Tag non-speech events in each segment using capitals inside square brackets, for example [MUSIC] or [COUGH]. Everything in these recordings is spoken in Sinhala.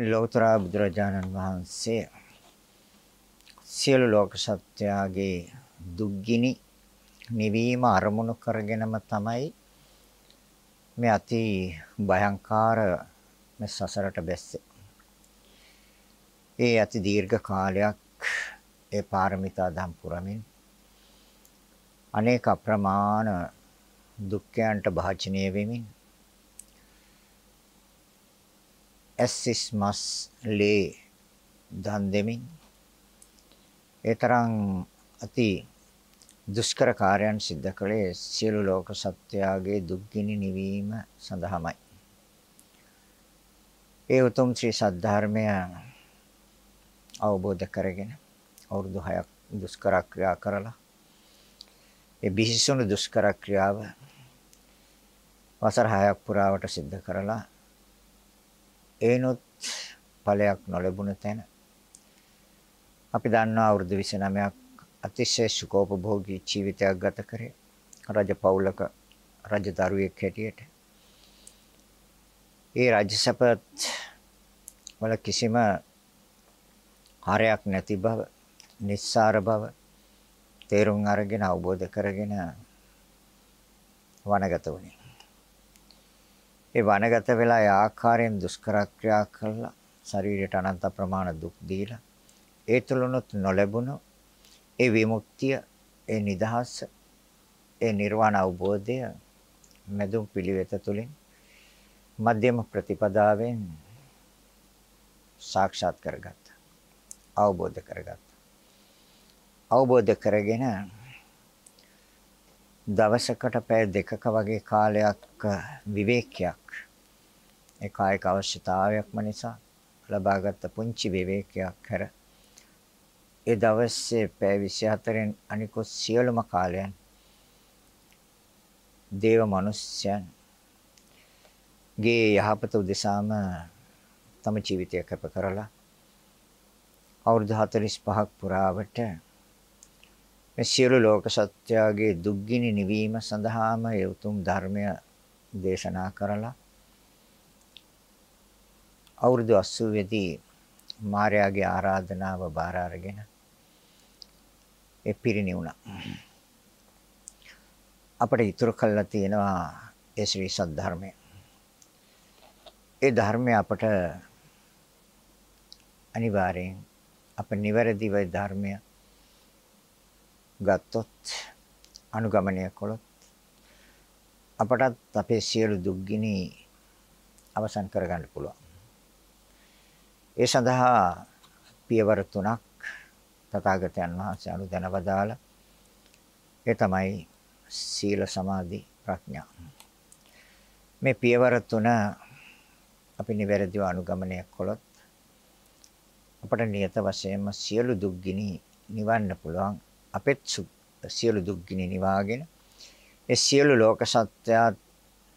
ලෞතර බුදුරජාණන් වහන්සේ සියලු ලෝක සත්‍යයේ දුක්ගිනි නිවීම අරමුණු කරගෙනම තමයි මේ අති භයංකාර මේ සසරට බැස්සේ. ඒ අති දීර්ඝ කාලයක් ඒ පාරමිතා දම් පුරමින් අනේක අප්‍රමාණ දුක්ඛයන්ට භාජනය වෙමින් ඇස්සිස් මස් ලේ දන් දෙමින් ඒ තරම් අති දුෂ්කර කාර්යයන් සිද්ධ කළේ සියලු ලෝක සත්‍යයේ දුක්ගිනි නිවීම සඳහාමයි. ඒ උතුම් ශ්‍රී සද්ධර්මය අවබෝධ කරගෙන අවුරුදු 6ක් දුෂ්කර ක්‍රියා කරලා ඒ බිහිසුණු දුෂ්කර ක්‍රියාව වසර 6ක් පුරාවට සිද්ධ කරලා ඒනොත් ඵලයක් නොලැබුණ තැන. අපි දන්නවා අවුරුදු 29ක් අතිශය සුඛෝපභෝගී ජීවිතයක් ගත කරේ. රජ පවුලක රජ දරුවෙක් හැටියට. ඒ රජසපත් වල කිසිම හරයක් නැති බව නිස්සාර බව තේරුම් අරගෙන අවබෝධ කරගෙන වනගත වුණේ. ඒ වනගත වෙලා ඒ ආකාරයෙන් දුෂ්කර ක්‍රියා කළා. ශරීරයට අනන්ත ප්‍රමාණ දුක් දීලා. ඒ තුලනොත් නොලැබුණු ඒ විමුක්තිය ඒ නිදහස ඒ නිර්වාණ අවබෝධය මෙදුම් පිළිවෙත තුලින් මධ්‍යම ප්‍රතිපදාවෙන් සාක්ෂාත් කරගත්තා. අවබෝධ කරගත්තා. අවබෝධ කරගෙන දවසකට පැය දෙකක වගේ කාලයක් විවේකයක්. ඒ කායික අවශ්‍යතාවයක්ම නිසා ලබාගත් පුංචි විවේකයක් හැර ඒ දවසේ පැය 24න් අනිකුත් සියලුම කාලයන් දේව මනුෂ්‍යයන් ගේ යහපත උදෙසාම තම ජීවිතය කැප කරලා අවුරුදු 45ක් පුරාවට මේ සියලු ලෝක සත්‍යයේ දුක්ගිනි නිවීම සඳහාම ඒ උතුම් ධර්මය දේශනා කරලා අවුරුදු 80 දී මාර්යාගේ ආරාධනාව බාර අරගෙන ඒ පිරිණිවුණා. අපිට ඉතුරු කළා තියෙනවා ඒ ශ්‍රී සද්ධර්මය. ඒ ධර්මය අපට අනිවාර්යෙන් අප නිවැරදිව ධර්මය ගත්තොත් අනුගමනය කළොත් අපටත් අපේ සියලු දුක්ගිනි අවසන් කරගන්න පුළුවන්. ඒ සඳහා පියවර තුනක් තථාගතයන් වහන්සේ අනුදැන වදාලා ඒ තමයි සීල සමාධි ප්‍රඥා. මේ පියවර තුන අපි නිවැරදිව අනුගමනය කළොත් අපට නියත වශයෙන්ම සියලු දුක්ගිනි නිවන්න පුළුවන්. අපෙත් සියලු දුක්ගිනි නිවාගෙන ඒ සියලු ලෝක සත්‍යයත්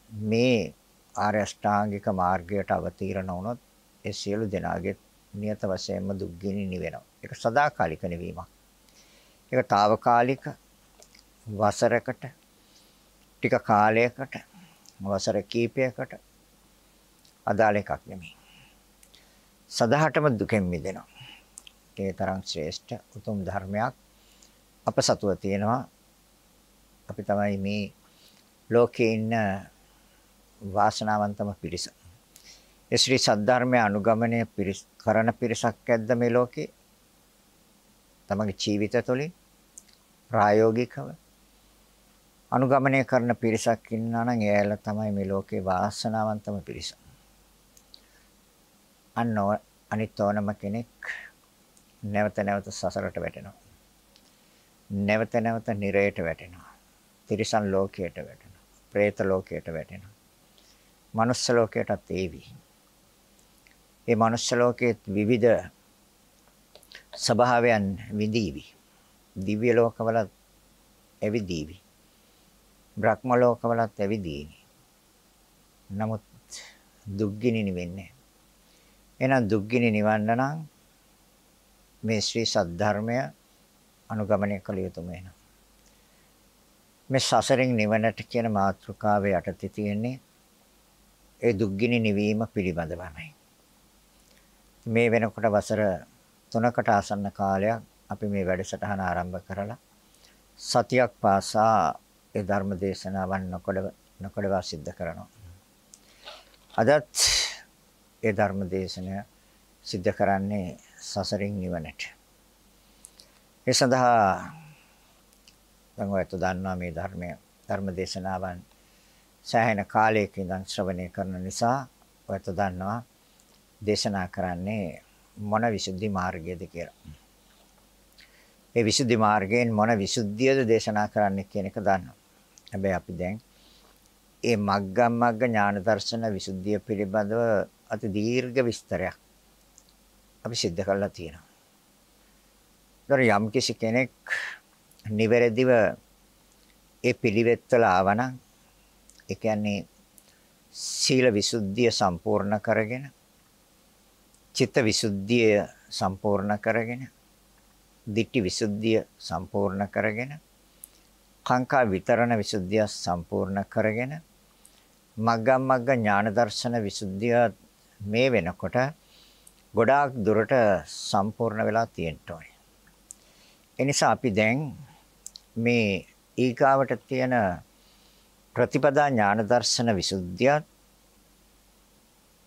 මේ ආර්ය අෂ්ටාංගික මාර්ගයට අවතීර්ණ වුණොත් ඒ සියලු දෙනාගේ නියත වශයෙන්ම දුක්ගිනි නිවෙනවා. ඒක සදාකාලික නිවීමක්. ඒක తాවකාලික වසරකට ටික කාලයකට වසර කීපයකට අදාළ එකක් නෙමෙයි. සදාහටම දුකෙන් මිදෙනවා. ඒ තරම් ශ්‍රේෂ්ඨ උතුම් ධර්මයක් අප සතුව තියෙනවා. අපි තමයි මේ ලෝකේ ඉන්න වාසනාවන්තම පිරිස. ඒ ශ්‍රී සද්ධර්මය අනුගමනය කරන පිරිසක් ඇද්ද මේ ලෝකේ? තමගේ ජීවිත තුළින් ප්‍රායෝගිකව අනුගමනය කරන පිරිසක් ඉන්නා නම් එයාලා තමයි මේ ලෝකේ වාසනාවන්තම පිරිස. අන්න අනිත් ඕනම කෙනෙක් නැවත නැවත සසරට වැටෙනවා. නැවත නැවත නිරයට වැටෙනවා. තිරිසන් ලෝකයට වැටෙනවා. പ്രേත ලෝකයට වැටෙනවා. මනුස්ස ලෝකයටත් ඒවි. මේ මනුස්ස ලෝකයේ විවිධ ස්වභාවයන් විඳීවි. දිව්‍ය ලෝකවලත් ඇවිදීවි. බ්‍රහ්ම ලෝකවලත් ඇවිදීවි. නමුත් දුක්ගිනි නිවෙන්නේ. එහෙනම් දුක්ගිනි නිවන්න නම් මේ ශ්‍රී සද්ධර්මය අනුගමනය කළ යුතුම වෙනවා. මේ සසරින් නිවනට කියන මාතෘකාවේ යටතේ තියෙන්නේ ඒ දුක්ගිනි නිවීම පිළිබඳවමයි. මේ වෙනකොට වසර 3කට ආසන්න කාලයක් අපි මේ වැඩසටහන ආරම්භ කරලා සතියක් පාසා ඒ ධර්ම දේශනාවන් නොකඩ නොකඩවා සිද්ධ කරනවා. අදත් ඒ ධර්ම දේශනය සිද්ධ කරන්නේ සසරින් නිවනට. ඒ සඳහා දැන් ඔයත් දන්නවා මේ ධර්මය ධර්ම දේශනාවන් සෑහෙන කාලයක ඉඳන් ශ්‍රවණය කරන නිසා ඔයත් දන්නවා දේශනා කරන්නේ මොන විසුද්ධි මාර්ගයද කියලා. ඒ විසුද්ධි මාර්ගයෙන් මොන විසුද්ධියද දේශනා කරන්නේ කියන එක දන්නවා. හැබැයි අපි දැන් ඒ මග්ගම් මග්ග ඥාන දර්ශන විසුද්ධිය පිළිබඳව අති දීර්ඝ විස්තරයක් අපි සිද්ධ කරලා තියෙනවා. ඒතර යම් කිසි කෙනෙක් නිවැරදිව ඒ පිළිවෙත්වල ආවනම් ඒ කියන්නේ සීල විසුද්ධිය සම්පූර්ණ කරගෙන චිත්ත විසුද්ධිය සම්පූර්ණ කරගෙන ditthi විසුද්ධිය සම්පූර්ණ කරගෙන කාංකා විතරණ විසුද්ධිය සම්පූර්ණ කරගෙන මග්ගම් මග්ග ඥාන දර්ශන විසුද්ධිය මේ වෙනකොට ගොඩාක් දුරට සම්පූර්ණ වෙලා තියෙන්න ඕනේ. ඒ නිසා අපි දැන් මේ ඊගාවට තියෙන ප්‍රතිපදා ඥාන දර්ශන විසුද්ධිය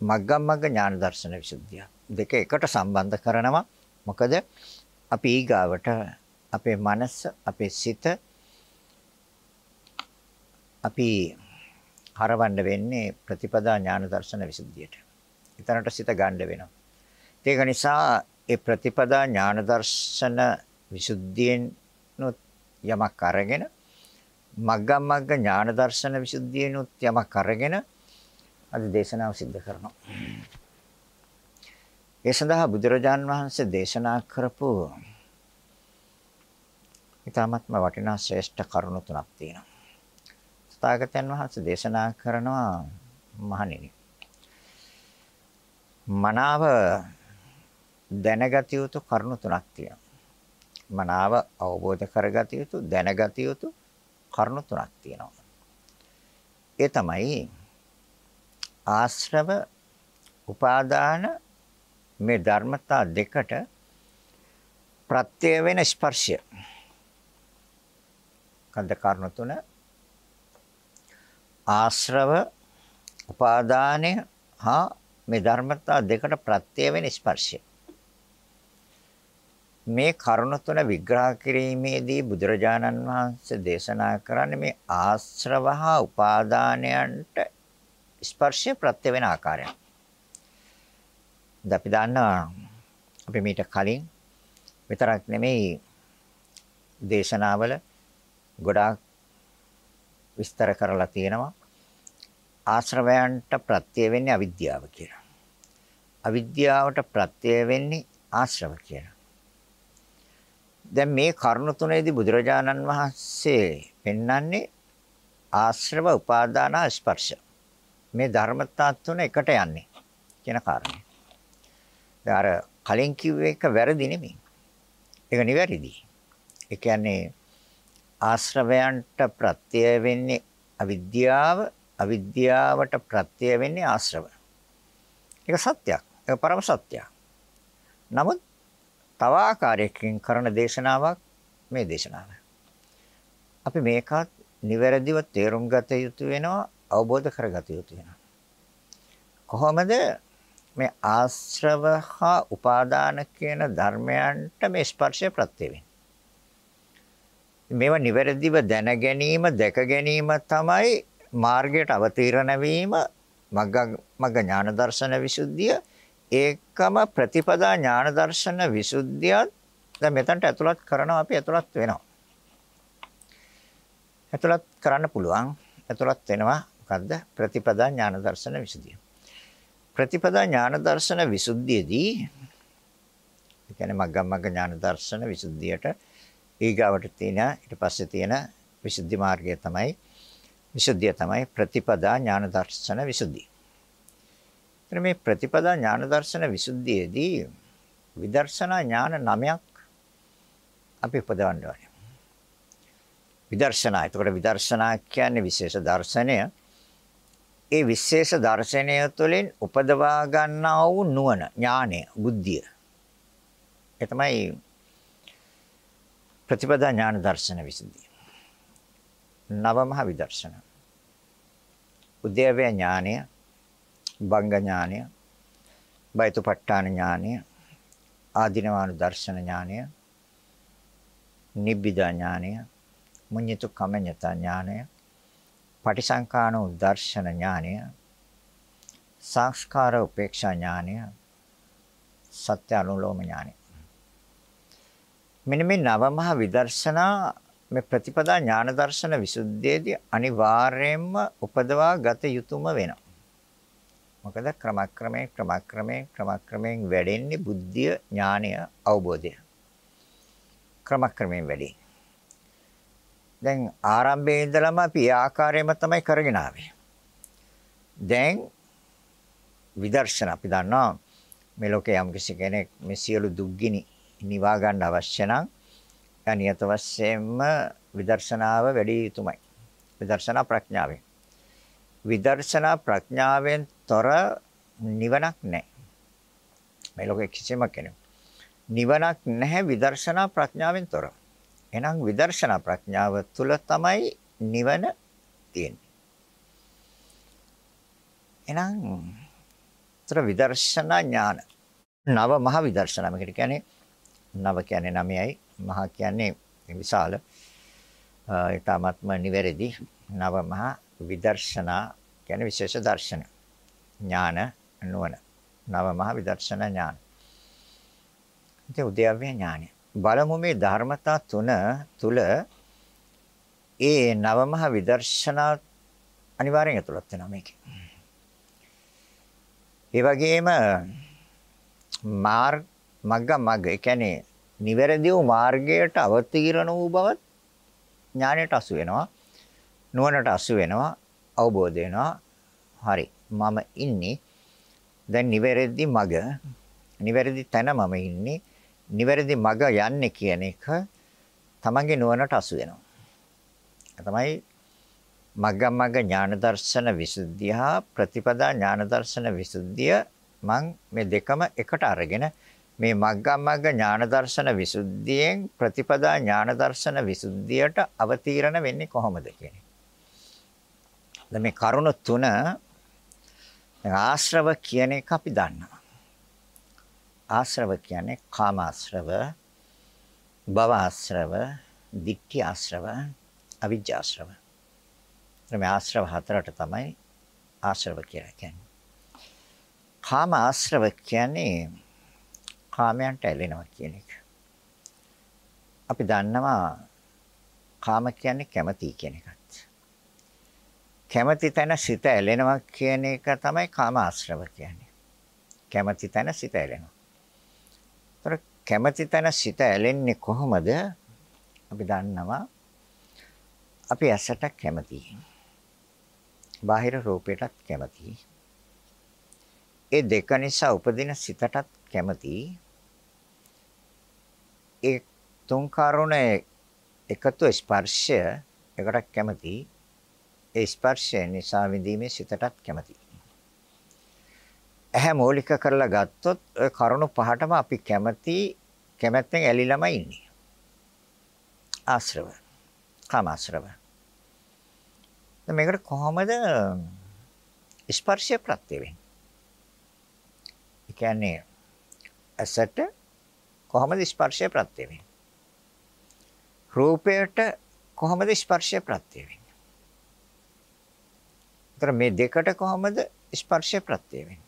මග්ගම් මග්ග ඥාන දර්ශන විසුද්ධිය දෙක එකට සම්බන්ධ කරනවා. මොකද අපි ඊගාවට අපේ මනස, අපේ සිත අපි හරවන්න වෙන්නේ ප්‍රතිපදා ඥාන දර්ශන විසුද්ධියට. ඊතරට සිත ගන්න වෙනවා. ඒක නිසා ඒ ප්‍රතිපදා ඥාන දර්ශන විසුද්ධියෙන් යමක් අරගෙන මග්ගම් මග්ග ඥාන දර්ශන විසුද්ධියනොත් යමක් අරගෙන අද දේශනාව සිද්ධ කරනවා. ඒ සඳහා බුදුරජාන් වහන්සේ දේශනා කරපු ඊටාත්ම වටිනා ශ්‍රේෂ්ඨ කරුණු තුනක් තියෙනවා. තථාගතයන් වහන්සේ දේශනා කරනවා මහණෙනි. මනාව දැනගත යුතු කරුණු තුනක් තියෙනවා. මනාව අවබෝධ කරගත යුතු දැනගත යුතු කරුණු තුනක් තියෙනවා. ඒ තමයි ආශ්‍රව උපාදාන මේ ධර්මතා දෙකට ප්‍රත්‍ය වෙන ස්පර්ශය. කන්ද කරුණු තුන ආශ්‍රව උපාදානය හා මේ ධර්මතා දෙකට ප්‍රත්‍ය වෙන ස්පර්ශය. මේ කරුණ තුන විග්‍රහ කිරීමේදී බුදුරජාණන් වහන්සේ දේශනා කරන්නේ මේ ආශ්‍රව හා උපාදානයන්ට ස්පර්ශය ප්‍රත්‍ය වෙන ආකාරය. අපි දන්නවා අපි මීට කලින් විතරක් නෙමෙයි දේශනාවල ගොඩාක් විස්තර කරලා තියෙනවා ආශ්‍රවයන්ට ප්‍රත්‍ය වෙන්නේ අවිද්‍යාව කියලා. අවිද්‍යාවට ප්‍රත්‍ය වෙන්නේ ආශ්‍රව කියලා. දැන් මේ කරුණ තුනේදී බුදුරජාණන් වහන්සේ පෙන්වන්නේ ආශ්‍රව උපාදාන ස්පර්ශ. මේ ධර්මතා තුන එකට යන්නේ කියන කාරණය. දැන් අර කලින් කිව්ව එක වැරදි නෙමෙයි. ඒක නිවැරදි. ඒ කියන්නේ ආශ්‍රවයන්ට ප්‍රත්‍ය වෙන්නේ අවිද්‍යාව අවිද්‍යාවට ප්‍රත්‍ය වෙන්නේ ආශ්‍රව. ඒක සත්‍යයක්. ඒක පරම සත්‍යයක්. නමුත් තව ආකාරයකින් කරන දේශනාවක් මේ දේශනාව. අපි මේකත් නිවැරදිව තේරුම් ගත යුතු වෙනවා අවබෝධ කරගත යුතු වෙනවා. කොහොමද මේ ආශ්‍රව හා උපාදාන කියන ධර්මයන්ට මේ ස්පර්ශය ප්‍රත්‍ය වෙන්නේ? මේවා නිවැරදිව දැන ගැනීම, දැක ගැනීම තමයි මාර්ගයට අවතීර්ණ වීම, මග්ග මග්ග ඥාන දර්ශන විසුද්ධිය, ඒකම ප්‍රතිපදා ඥාන දර්ශන විසුද්ධියත් දැන් මෙතනට ඇතුළත් කරනවා අපි ඇතුළත් වෙනවා. ඇතුළත් කරන්න පුළුවන්. ඇතුළත් වෙනවා මොකද්ද? ප්‍රතිපදා ඥාන දර්ශන විසුද්ධිය. ප්‍රතිපදා ඥාන දර්ශන විසුද්ධියේදී ඒ කියන්නේ මග්ගම් මග්ග ඥාන දර්ශන විසුද්ධියට ඊගාවට තියෙන ඊට පස්සේ තියෙන විසුද්ධි මාර්ගය තමයි විසුද්ධිය තමයි ප්‍රතිපදා ඥාන දර්ශන විසුද්ධිය. එතන මේ ප්‍රතිපදා ඥාන දර්ශන විසුද්ධියේදී විදර්ශනා ඥාන නමයක් අපි උපදවන්න ඕනේ. විදර්ශනා. එතකොට විදර්ශනා කියන්නේ විශේෂ දර්ශනය. ඒ විශේෂ දර්ශනය තුළින් උපදවා ගන්නා වූ නුවණ, ඥානය, බුද්ධිය. ඒ තමයි ප්‍රතිපදා ඥාන දර්ශන විසුද්ධිය. නවමහ විදර්ශන. උද්‍යව්‍ය ඥානය, භංග ඥානය, බයිතුපට්ඨාන ඥානය, ආධිනවානු දර්ශන ඥානය, නිබ්බිදා ඥානය, මුඤ්ඤිතු කමඤ්ඤතා ඥානය, පටිසංකාන උදර්ශන ඥානය, සංස්කාර උපේක්ෂා ඥානය, සත්‍ය අනුලෝම ඥානය. මෙන්න මේ නවමහා විදර්ශනා මේ ප්‍රතිපදා ඥාන දර්ශන විසුද්ධියේදී අනිවාර්යයෙන්ම උපදවා ගත යුතුම වෙනවා. මොකද ක්‍රමක්‍රමයෙන් ක්‍රමක්‍රමයෙන් ක්‍රමක්‍රමයෙන් වැඩෙන්නේ බුද්ධිය ඥානය අවබෝධය. ක්‍රමක්‍රමයෙන් වැඩි. දැන් ආරම්භයේ ඉඳලම අපි ඒ ආකාරයෙන්ම තමයි කරගෙන ආවේ. දැන් විදර්ශන අපි දන්නවා මේ ලෝකේ යම් කෙනෙක් මේ සියලු දුක්ගිනි නිවා ගන්න අවශ්‍ය නම් නියත වශයෙන්ම විදර්ශනාව වැඩි යුතුමයි. විදර්ශනා ප්‍රඥාවෙන්. විදර්ශනා ප්‍රඥාවෙන් තොර නිවනක් නැහැ. මේ ලෝකේ කිසිම කෙනෙක්. නිවනක් නැහැ විදර්ශනා ප්‍රඥාවෙන් තොර. එහෙනම් විදර්ශනා ප්‍රඥාව තුල තමයි නිවන තියෙන්නේ. එහෙනම් තර විදර්ශනා ඥාන නව මහ විදර්ශනා මේකට කියන්නේ නව කියන්නේ 9යි මහ කියන්නේ විශාල ඊටාත්ම නිවැරදි නව මහ විදර්ශනා කියන්නේ විශේෂ දර්ශන. ඥාන නුවණ. නව මහ විදර්ශනා ඥාන. ඉතින් උද්‍යව්‍ය ඥානය. බලමු මේ ධර්මතා තුන තුල ඒ නවමහ විදර්ශනා අනිවාර්යෙන් ඇතුළත් වෙනවා මේකේ. ඒ වගේම මාර්ග මග්ග මග්ග ඒ කියන්නේ නිවැරදි වූ මාර්ගයට අවතීර්ණ වූ බවත් ඥාණයට අසු වෙනවා. නුවණට අසු වෙනවා අවබෝධ වෙනවා හරි මම ඉන්නේ දැන් නිවැරදි මග නිවැරදි තැන මම ඉන්නේ නිවැරදි මග යන්නේ කියන එක තමන්ගේ නුවණට අසු වෙනවා. තමයි මග්ගමග්ග ඥාන දර්ශන විසුද්ධිය හා ප්‍රතිපදා ඥාන දර්ශන විසුද්ධිය මම මේ දෙකම එකට අරගෙන මේ මග්ගමග්ග ඥාන දර්ශන විසුද්ධියෙන් ප්‍රතිපදා ඥාන දර්ශන විසුද්ධියට අවතීර්ණ වෙන්නේ කොහොමද කියන්නේ. දැන් මේ කරුණ තුන ආශ්‍රව කියන එක අපි දන්නවා. ආශ්‍රව කියන්නේ කාම ආශ්‍රව, භව ආශ්‍රව, ditthi ආශ්‍රව, අවිජ්ජා ආශ්‍රව. මේ ආශ්‍රව හතරට තමයි ආශ්‍රව කියලා කියන්නේ. කාම ආශ්‍රව කියන්නේ කාමයන්ට ඇලෙනවා කියන එක. අපි දන්නවා කාම කියන්නේ කැමැති කියන එකත්. කැමැති තැන සිත ඇලෙනවා කියන එක තමයි කාම ආශ්‍රව කියන්නේ. කැමැති තැන සිත ඇලෙනවා. ඒතර කැමැති තැන සිත ඇලෙන්නේ කොහොමද? අපි දන්නවා අපි ඇසට කැමතියි. බාහිර රූපයටත් කැමතියි. ඒ දෙක නිසා උපදින සිතටත් කැමතියි. ඒ තුන් කරුණ එකතු ස්පර්ශය එකට කැමතියි. ඒ ස්පර්ශය නිසා විඳීමේ සිතටත් කැමතියි. ඇහැ මූලික කරලා ගත්තොත් ඔය කරුණු පහටම අපි කැමති කැමැත්තෙන් ඇලිලාම ඉන්නේ. ආශ්‍රව. කාමාශ්‍රව. දැන් මේකට කොහොමද ස්පර්ශය ප්‍රත්‍ය වෙන්නේ? ඒ කියන්නේ ඇසට කොහොමද ස්පර්ශය ප්‍රත්‍ය වෙන්නේ? රූපයට කොහොමද ස්පර්ශය ප්‍රත්‍ය වෙන්නේ? ඒතර මේ දෙකට කොහොමද ස්පර්ශය ප්‍රත්‍ය වෙන්නේ?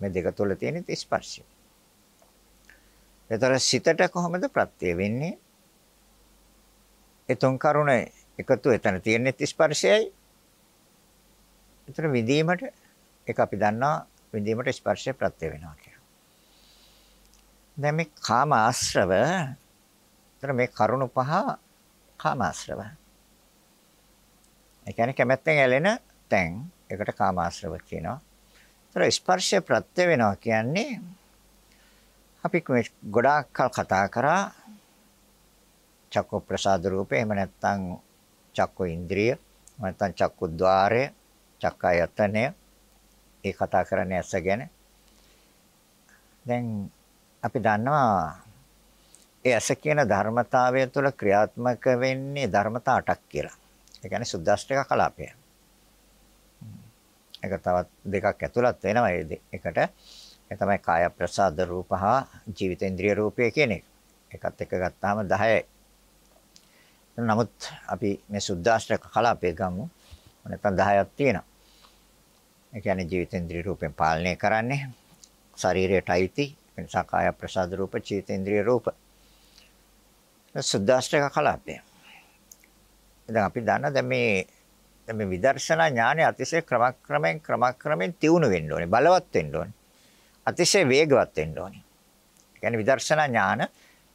මේ දෙක තුළ තියෙන ස්පර්ශය. ඒතර සිතට කොහොමද ප්‍රත්‍ය වෙන්නේ? ඒ තුන් කරුණ එකතු එතන තියෙන ස්පර්ශයයි. ඒතර විදීමට ඒක අපි දන්නවා විදීමට ස්පර්ශය ප්‍රත්‍ය වෙනවා කියලා. දැන් මේ කාම ආශ්‍රව ඒතර මේ කරුණ පහ කාම ආශ්‍රව. ඒ කියන්නේ කැමැත්තෙන් ඇලෙන තැන් ඒකට කාම ආශ්‍රව කියනවා. ඒතර ස්පර්ශය ප්‍රත්‍ය වෙනවා කියන්නේ අපි ගොඩාක් කල් කතා කරා චක්ක ප්‍රසාද රූපේ එහෙම නැත්නම් චක්ක ඉන්ද්‍රිය නැත්නම් චක්ක ద్వාරය චක්කායතනය ඒ කතා කරන්නේ ඇස ගැන. දැන් අපි දන්නවා ඒ ඇස කියන ධර්මතාවය තුළ ක්‍රියාත්මක වෙන්නේ ධර්මතා 8ක් කියලා. ඒ කියන්නේ සුද්දාෂ්ටක කලාපය. ඒක තවත් දෙකක් ඇතුළත් වෙනවා ඒ එකට. ඒ තමයි කාය ප්‍රසාද රූප හා ජීවිතේන්ද්‍රිය රූපය කියන එක. එකත් එක ගත්තාම 10යි. නමුත් අපි මේ සුද්දාෂ්ටක කලාපය ගමු. නැත්නම් 10ක් තියෙනවා. ඒ කියන්නේ ජීවිතේන්ද්‍රිය රූපෙන් පාලනය කරන්නේ ශරීරයට අයිති නිසා කාය ප්‍රසාද රූප ජීවිතේන්ද්‍රිය රූප. සුද්දාෂ්ටක කලාපය. දැන් අපි දන්න දැන් මේ මේ විදර්ශනා ඥානය අතිශය ක්‍රමක්‍රමයෙන් ක්‍රමක්‍රමයෙන් තියුණු වෙන්න ඕනේ බලවත් වෙන්න ඕනේ අතිශය වේගවත් වෙන්න ඕනේ. කියන්නේ විදර්ශනා ඥාන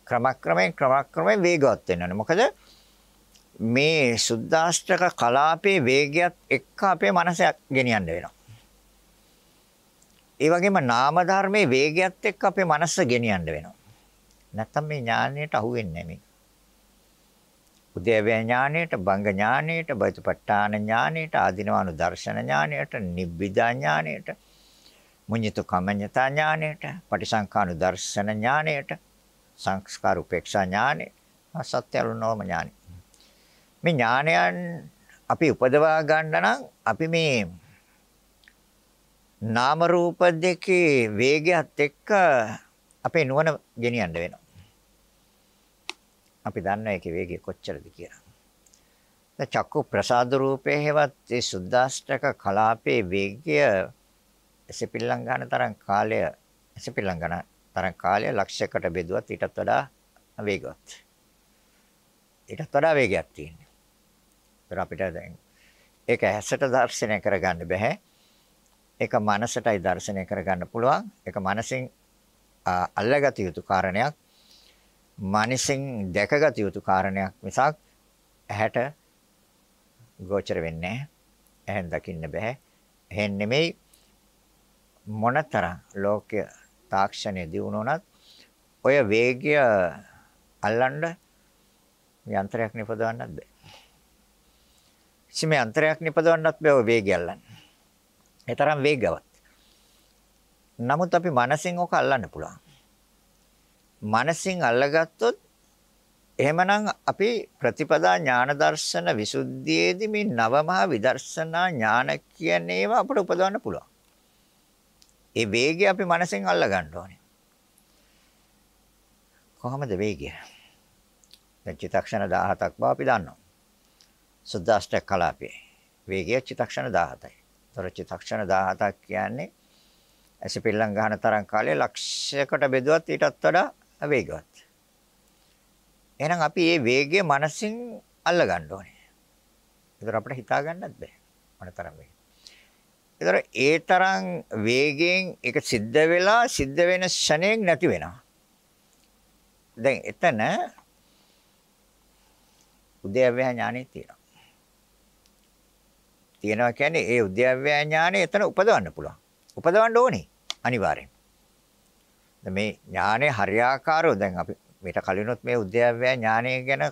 ක්‍රමක්‍රමයෙන් ක්‍රමක්‍රමයෙන් වේගවත් වෙන්න ඕනේ. මොකද මේ සුද්දාෂ්ටක කලාපේ වේගයත් එක්ක අපේ මනස ගෙනියන්න වෙනවා. ඒ වගේම නාම ධර්මයේ වේගයත් එක්ක අපේ මනස ගෙනියන්න වෙනවා. නැත්තම් මේ ඥානයට අහු වෙන්නේ නැහැ උද්‍යව්‍ය ඥානයට, භංග ඥානයට, බයිතුපට්ඨාන ඥානයට, ආධිනවානු දර්ශන ඥානයට, නිබ්බිදා ඥානයට, මුඤ්ඤිත කමඤ්ඤතා ඥානයට, පටිසංඛානු දර්ශන ඥානයට, සංස්කාර උපේක්ෂා ඥානය, සත්‍යලුනෝම ඥානය. මේ ඥානයන් අපි උපදවා ගන්න නම් අපි මේ නාම රූප දෙකේ වේගයත් එක්ක අපේ නුවණ ගෙනියන්න වෙනවා. අපි දන්නවා ඒකේ වේගය කොච්චරද කියලා. දැන් චක්කු ප්‍රසාද රූපේ හේවත් ඒ සුද්දාෂ්ටක කලාපේ වේගය එසපිල්ලම් ගන්න තරම් කාලය එසපිල්ලම් ගන්න තරම් කාලය ලක්ෂයකට බෙදුවත් ඊටත් වඩා වේගවත්. ඊටත් වඩා වේගයක් තියෙනවා. ඒතර අපිට දැන් ඒක ඇසට දර්ශනය කරගන්න බෑ. ඒක මනසටයි දර්ශනය කරගන්න පුළුවන්. ඒක මනසින් අල්ලගත යුතු කාරණයක්. මනසින් දැකගත යුතු කාරණයක් මිසක් ඇහැට ගෝචර වෙන්නේ නැහැ. ඇහෙන් දකින්න බෑ. එහෙන් නෙමෙයි මොනතරම් ලෝකය තාක්ෂණය දියුණුවනත් ඔය වේගය අල්ලන්න යන්ත්‍රයක් නිපදවන්නත් බෑ. කිසිම යන්ත්‍රයක් නිපදවන්නත් බෑ ඔය වේගය අල්ලන්න. ඒ තරම් වේගවත්. නමුත් අපි මනසින් ඕක අල්ලන්න පුළුවන්. මනසින් අල්ලගත්තොත් එහෙමනම් අපි ප්‍රතිපදා ඥාන දර්ශන විසුද්ධියේදී මේ නවමහා විදර්ශනා ඥාන කියන ඒවා අපට උපදවන්න පුළුවන්. ඒ වේගය අපි මනසෙන් අල්ල ගන්න ඕනේ. කොහොමද වේගය? දැන් චිත්තක්ෂණ 17ක් බව අපි දන්නවා. සුද්දාෂ්ටක කලාපේ වේගය චිත්තක්ෂණ 17යි. ତොර චිත්තක්ෂණ 17ක් කියන්නේ ඇසිපිල්ලම් ගන්න තරම් කාලය ලක්ෂයකට බෙදුවත් ඊටත් වඩා වේගවත්. එහෙනම් අපි මේ වේගය මනසින් අල්ල ගන්න ඕනේ. ඒතර අපිට හිතා ගන්නත් බෑ. මොන තරම් වේග. ඒතර ඒ තරම් වේගයෙන් ඒක සිද්ධ වෙලා සිද්ධ වෙන ෂණයෙන් නැති වෙනවා. දැන් එතන උද්‍යව්‍ය ඥානෙ තියෙනවා. තියෙනවා කියන්නේ ඒ උද්‍යව්‍ය ඥානෙ එතන උපදවන්න පුළුවන්. උපදවන්න ඕනේ අනිවාර්යෙන්. මේ ඥානයේ හරියාකාරව දැන් අපි මේට කලිනුත් මේ උද්‍යව්‍ය ඥානය ගැන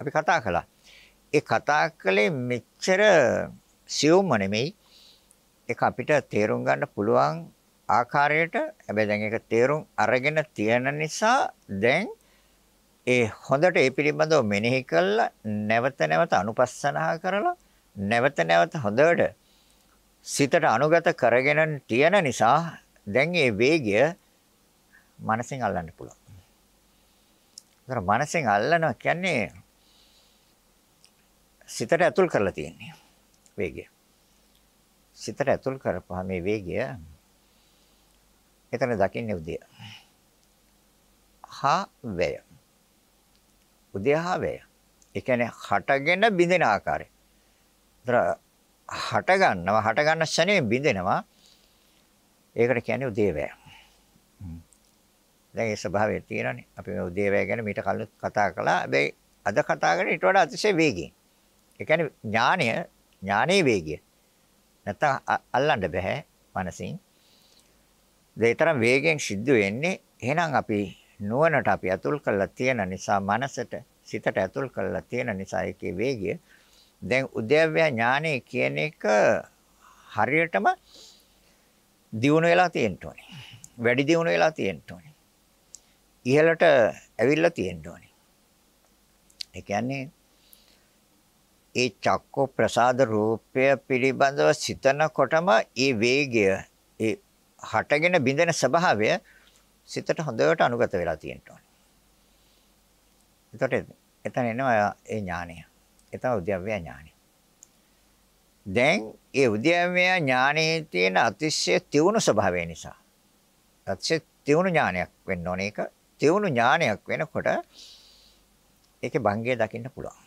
අපි කතා කළා. ඒ කතා කළේ මෙච්චර සියුම්ම නෙමෙයි. ඒක අපිට තේරුම් ගන්න පුළුවන් ආකාරයට හැබැයි දැන් ඒක තේරුම් අරගෙන තියෙන නිසා දැන් ඒ හොඳට ඒ පිළිබඳව මෙනෙහි කළා නැවත නැවත අනුපස්සනාහ කරලා නැවත නැවත හොඳට සිතට අනුගත කරගෙන තියෙන නිසා දැන් මේ වේගය මනසෙන් අල්ලන්න පුළුවන්. ඒතර මනසෙන් අල්ලනවා කියන්නේ සිතට ඇතුල් කරලා තියෙන්නේ වේගය. සිතට ඇතුල් කරපුවා මේ වේගය එතන දකින්නේ උදය. හා වේය. උදය හා වේය. ඒ කියන්නේ හටගෙන බිඳෙන ආකාරය. ඒතර හට ගන්නවා හට ගන්න ශනේ බිඳෙනවා. ඒකට කියන්නේ උදේ වේය. දැන් ඒ ස්වභාවය තියෙනනේ. අපි මේ උදේවැය ගැන මීට කලින් කතා කළා. හැබැයි අද කතා කරන්නේ ඊට වඩා අතිශය වේගයෙන්. ඒ කියන්නේ ඥානය, ඥානයේ වේගය. නැත්තම් අල්ලන්න බෑ මනසින්. දෙතරම් වේගයෙන් සිද්ධ වෙන්නේ. එහෙනම් අපි නුවණට අපි අතුල් කරලා තියෙන නිසා මනසට සිතට අතුල් කරලා තියෙන නිසා ඒකේ වේගය දැන් උද්‍යව්‍ය ඥානය කියන එක හරියටම දියුණු වෙලා තියෙන්න ඕනේ. වැඩි දියුණු වෙලා තියෙන්න ඕනේ. ඉහළට ඇවිල්ලා තියෙන්න ඕනේ. ඒ කියන්නේ ඒ චක්ක ප්‍රසාද රූපය පිළිබඳව සිතනකොටම ඒ වේගය ඒ හටගෙන බිඳෙන ස්වභාවය සිතට හොඳට අනුගත වෙලා තියෙන්න ඕනේ. එතකොට එතන එනවා ඒ ඥානය. ඒ තමයි උද්‍යව්‍ය ඥානය. දැන් ඒ උද්‍යව්‍ය ඥානයේ තියෙන අතිශය තියුණු ස්වභාවය නිසා අතිශය තියුණු ඥානයක් වෙන්න ඕනේ ඒක. තියුණු ඥානයක් වෙනකොට ඒකේ භංගය දකින්න පුළුවන්.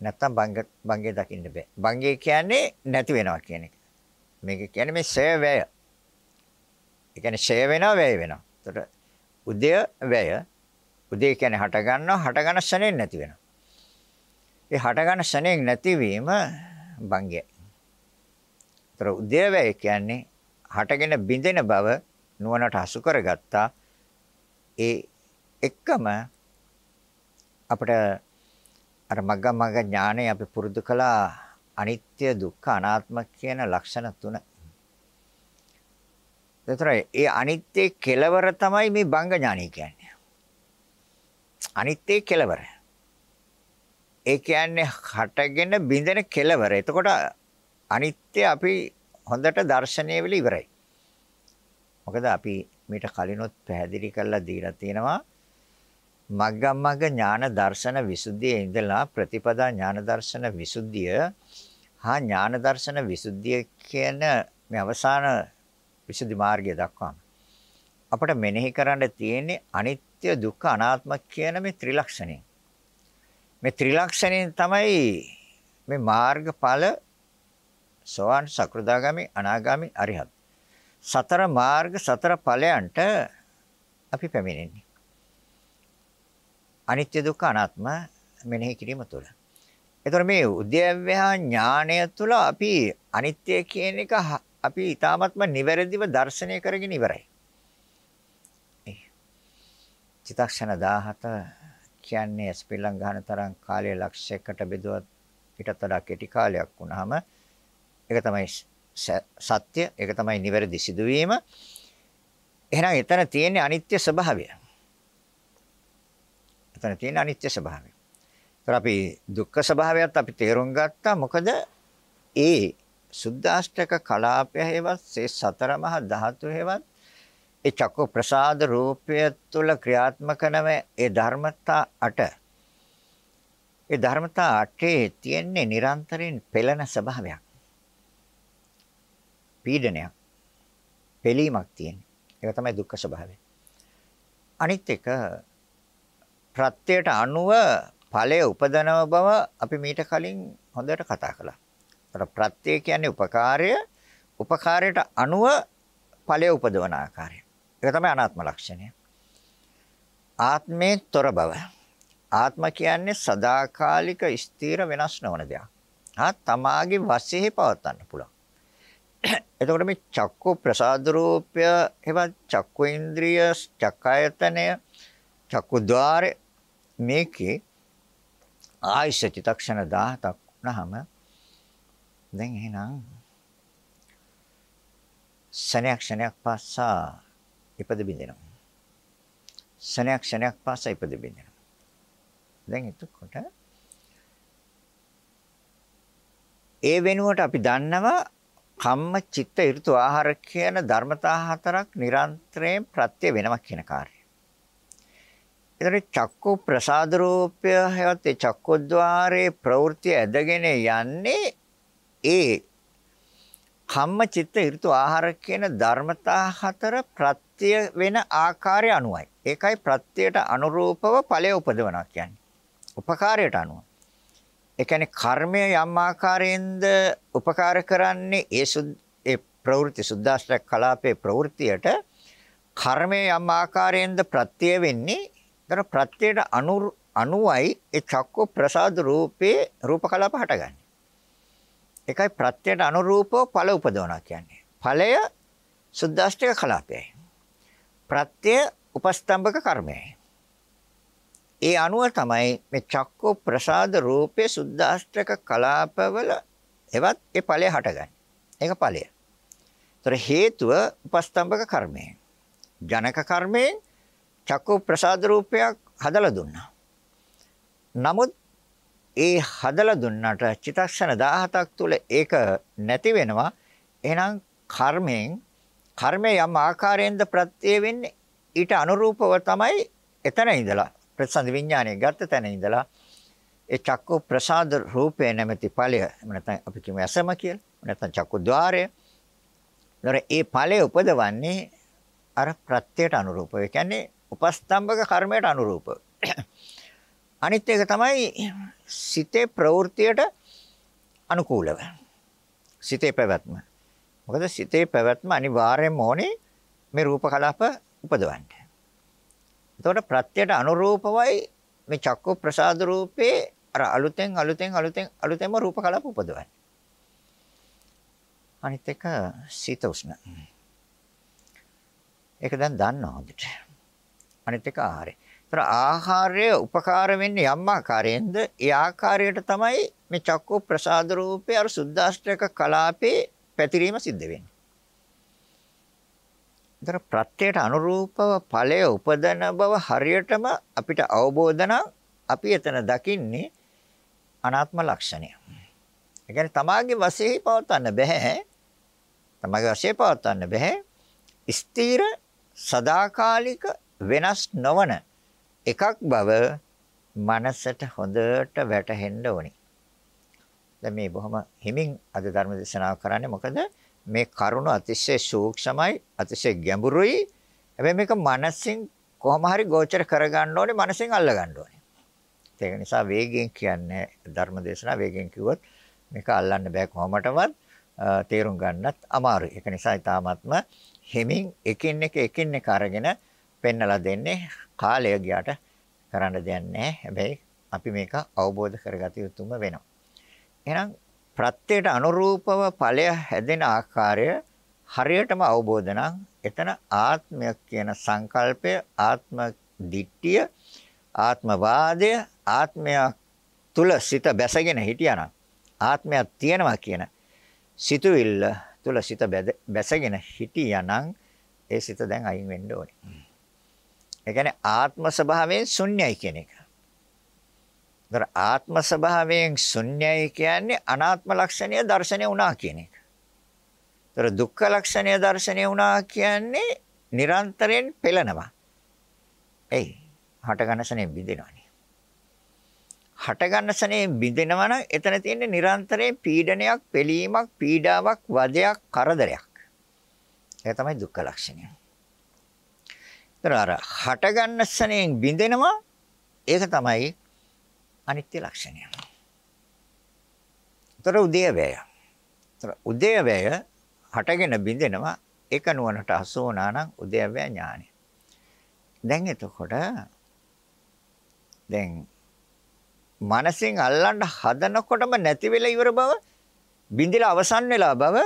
නැත්තම් භංග භංගය දකින්න බෑ. භංගය කියන්නේ නැති වෙනවා කියන එක. මේක කියන්නේ මේ ෂය වැය. ඒ කියන්නේ ෂය වෙනවා වැය වෙනවා. එතකොට උදය වැය උදේ කියන්නේ හට ගන්නවා හට ගන්න ශරණයෙන් නැති වෙනවා. ඒ හට ගන්න ශරණයෙන් නැතිවීම භංගයයි. ඒතර උදේවැය කියන්නේ හටගෙන බිඳෙන බව නුවණට හසු කරගත්තා. ඒ එක්කම අපිට අර මග්ග මග්ග ඥානය අපි පුරුදු කළා අනිත්‍ය දුක්ඛ අනාත්ම කියන ලක්ෂණ තුන. ඒතරයි ඒ අනිත්‍ය කෙලවර තමයි මේ බංග ඥානය කියන්නේ. අනිත්‍ය කෙලවර. ඒ කියන්නේ හටගෙන බිඳෙන කෙලවර. එතකොට අනිත්‍ය අපි හොඳට දර්ශනය වෙලා ඉවරයි. මොකද අපි මීට කලිනොත් පැහැදිලි කරලා දීලා තියෙනවා මග්ගමග්ග ඥාන දර්ශන විසුද්ධියේ ඉඳලා ප්‍රතිපදා ඥාන දර්ශන විසුද්ධිය හා ඥාන දර්ශන විසුද්ධිය කියන මේ අවසාන විසුද්ධි මාර්ගය දක්වාම අපිට මෙනෙහි කරන්න තියෙන්නේ අනිත් අනිත්‍ය දුක්ඛ අනාත්ම කියන මේ ත්‍රිලක්ෂණය. මේ ත්‍රිලක්ෂණයෙන් තමයි මේ මාර්ගඵල සෝවාන් සකෘදාගාමි අනාගාමි අරිහත්. සතර මාර්ග සතර ඵලයන්ට අපි පැමිණෙන්නේ. අනිත්‍ය දුක්ඛ අනාත්ම මෙනෙහි කිරීම තුළ. එතකොට මේ උද්‍යව්‍යා ඥාණය තුළ අපි අනිත්‍ය කියන එක අපි ඊ타ත්ම නිවැරදිව දර්ශනය කරගෙන ඉවරයි. චිතක්ෂණ 17 කියන්නේ ස්පිල්ලම් ගන්න තරම් කාලය ලක්ෂයකට බෙදුවත් ඊටත් වඩා කෙටි කාලයක් වුණාම ඒක තමයි සත්‍ය ඒක තමයි නිවැරදි සිදුවීම. එහෙනම් එතන තියෙන අනිත්‍ය ස්වභාවය. එතන තියෙන අනිත්‍ය ස්වභාවය. ඒතර අපි දුක්ඛ ස්වභාවයත් අපි තේරුම් ගත්තා. මොකද ඒ සුද්දාෂ්ටක කලාපය හේවත් ඒ සතර මහා ධාතු හේවත් ඒ චක්ක ප්‍රසාද රූපය තුළ ක්‍රියාත්මක නැව ඒ ධර්මතා 8 ඒ ධර්මතා 8 තියෙන්නේ නිරන්තරයෙන් පෙළෙන ස්වභාවයක්. පීඩනයක් පෙලීමක් තියෙන ඒක තමයි දුක්ඛ ස්වභාවය අනිත් එක ප්‍රත්‍යයට අනුව ඵලය උපදනව බව අපි මීට කලින් හොඳට කතා කළා. ඒතර ප්‍රත්‍ය කියන්නේ උපකාරය උපකාරයට අනුව ඵලය උපදවන ආකාරය. ඒක තමයි අනාත්ම ලක්ෂණය. ආත්මේ තොර බව. ආත්ම කියන්නේ සදාකාලික ස්ථිර වෙනස් නොවන දෙයක්. ආ තමාගේ වශයෙන් පවත්වන්න පුළුවන්. එතකොට මේ චක්කු ප්‍රසාද රූපය එවත් චක්කු ඉන්ද්‍රිය චක්කායතනය චක්කු ద్వාරය මේකේ ආයශ චිතක්ෂණ 17ක් වුණාම දැන් එහෙනම් ශනයක් ශනයක් පස්සා ඉපද බින්දෙනවා. ශනයක් ශනයක් පාසා ඉපද බින්දෙනවා. දැන් එතකොට ඒ වෙනුවට අපි දන්නවා කම්ම චිත්ත ඍතු ආහාර කියන ධර්මතා හතරක් නිරන්තරයෙන් ප්‍රත්‍ය වෙනවා කියන කාර්යය. ඒතර චක්කු ප්‍රසාද රූපය හැවත් ඒ චක්කොද්්වාරයේ ප්‍රවෘත්ති ඇදගෙන යන්නේ ඒ කම්ම චිත්ත ඍතු ආහාර කියන ධර්මතා හතර ප්‍රත්‍ය වෙන ආකාරය අනුවයි. ඒකයි ප්‍රත්‍යයට අනුරූපව ඵලය උපදවනවා කියන්නේ. උපකාරයට අනුව. ඒ කියන්නේ කර්මය යම් ආකාරයෙන්ද උපකාර කරන්නේ ඒ ඒ ප්‍රවෘත්ති සුද්දාස්ත්‍රක කලාපේ ප්‍රවෘත්තියට කර්මය යම් ආකාරයෙන්ද ප්‍රත්‍ය වෙන්නේ. ඒතර ප්‍රත්‍යයට අනු අනුවයි ඒ චක්ක ප්‍රසාද රූපේ රූප කලාප හටගන්නේ. ඒකයි ප්‍රත්‍යයට අනුරූපව ඵල උපදවනවා කියන්නේ. ඵලය සුද්දාෂ්ටක කලාපයයි. ප්‍රත්‍ය උපස්තම්භක කර්මයයි. ඒ අනුව තමයි මේ චක්ක ප්‍රසාද රූපේ සුද්දාෂ්ටක කලාපවල එවත් ඒ ඵලය හටගන්නේ. ඒක ඵලය. ඒතර හේතුව උපස්තම්භක කර්මයෙන්. ජනක කර්මයෙන් චක්කු ප්‍රසාද රූපයක් හදලා දුන්නා. නමුත් ඒ හදලා දුන්නාට චිතක්ෂණ 17ක් තුල ඒක නැති වෙනවා. එහෙනම් කර්මයෙන් කර්මය යම් ආකාරයෙන්ද ප්‍රත්‍ය වෙන්නේ ඊට අනුරූපව තමයි එතන ඉඳලා ප්‍රසන්න විඥානය ගත්ත තැන ඉඳලා ඒ චක්කු ප්‍රසාද රූපේ නැමැති ඵලය එහෙම නැත්නම් අපි කියමු ඇසම කියලා. නැත්නම් චක්කු ద్వාරය. ඒතර ඒ ඵලය උපදවන්නේ අර ප්‍රත්‍යයට අනුරූපව. ඒ කියන්නේ උපස්තම්භක කර්මයට අනුරූපව. අනිත් එක තමයි සිතේ ප්‍රවෘත්තියට අනුකූලව. සිතේ පැවැත්ම. මොකද සිතේ පැවැත්ම අනිවාර්යයෙන්ම ඕනේ මේ රූප කලාප උපදවන්න. එතකොට ප්‍රත්‍යයට අනුරූපවයි මේ චක්ක ප්‍රසාද රූපේ අර අලුතෙන් අලුතෙන් අලුතෙන් අලුතෙන්ම රූප කලාප උපදවන්නේ. අනිත් එක සීත උෂ්ණ. ඒක දැන් දන්නවා හොඳට. අනිත් එක ආහාරය. ඒතර ආහාරය උපකාර වෙන්නේ යම් ආකාරයෙන්ද ඒ ආකාරයට තමයි මේ චක්කු ප්‍රසාද රූපේ අර සුද්දාෂ්ටක කලාපේ පැතිරීම සිද්ධ වෙන්නේ. ඒතර ප්‍රත්‍යයට අනුරූපව ඵලය උපදන බව හරියටම අපිට අවබෝධ අපි එතන දකින්නේ අනාත්ම ලක්ෂණය. ඒ කියන්නේ තමාගේ වශයෙන් පවත්වන්න බෑ. තමාගේ වශයෙන් පවත්වන්න බෑ. ස්ථීර සදාකාලික වෙනස් නොවන එකක් බව මනසට හොඳට වැටහෙන්න ඕනි. දැන් මේ බොහොම හිමින් අද ධර්ම දේශනාව කරන්නේ මොකද මේ කරුණ අතිශය සූක්ෂමයි අතිශය ගැඹුරුයි. හැබැයි මේක මනසින් කොහොම හරි ගෝචර කරගන්න ඕනේ මනසින් අල්ල ගන්න ඕනේ. ඒක නිසා වේගයෙන් කියන්නේ ධර්ම දේශනාව වේගයෙන් කිව්වොත් මේක අල්ලන්න බෑ කොහොමටවත්. තේරුම් ගන්නත් අමාරුයි. ඒක නිසා ඊ타ත්ම හිමින් එකින් එක එකින් එක අරගෙන පෙන්නලා දෙන්නේ. කාලය ගියාට කරන්න දෙයක් නැහැ. හැබැයි අපි මේක අවබෝධ කරගත යුතුම වෙනවා. එහෙනම් ප්‍රත්‍යයට අනුරූපව ඵලය හැදෙන ආකාරය හරියටම අවබෝධ නම් එතන ආත්මයක් කියන සංකල්පය ආත්ම දිට්ඨිය ආත්මවාදය ආත්මයක් තුල සිත බැසගෙන හිටියානම් ආත්මයක් තියෙනවා කියන සිතුවිල්ල තුල සිත බැසගෙන හිටියානම් ඒ සිත දැන් අයින් වෙන්න ඕනේ. ඒ කියන්නේ ආත්ම ස්වභාවයෙන් ශුන්‍යයි කියන එක. ඒතර ආත්ම ස්වභාවයෙන් ශුන්‍යයි කියන්නේ අනාත්ම ලක්ෂණය දර්ශනය වුණා කියන එක. ඒතර දුක්ඛ ලක්ෂණය දර්ශනය වුණා කියන්නේ නිරන්තරයෙන් පෙළනවා. එයි හට ගන්නසනේ බිඳිනවනේ. හට ගන්නසනේ බිඳිනවා නම් එතන තියෙන්නේ නිරන්තරයෙන් පීඩනයක්, පෙලීමක්, පීඩාවක්, වදයක්, කරදරයක්. ඒක තමයි දුක්ඛ ලක්ෂණය. ඒතර අර හට ගන්නසනේ බිඳෙනවා ඒක තමයි අනිත්‍ය ලක්ෂණය. ତර උදේවැය. ତර උදේවැය හටගෙන බින්දෙනවා ඒක නුවණට හසු වුණා නම් උදේවැය ඥානය. දැන් එතකොට දැන් මනසින් අල්ලන්න හදනකොටම නැති වෙලා ඉවර බව බින්දිලා අවසන් වෙලා බව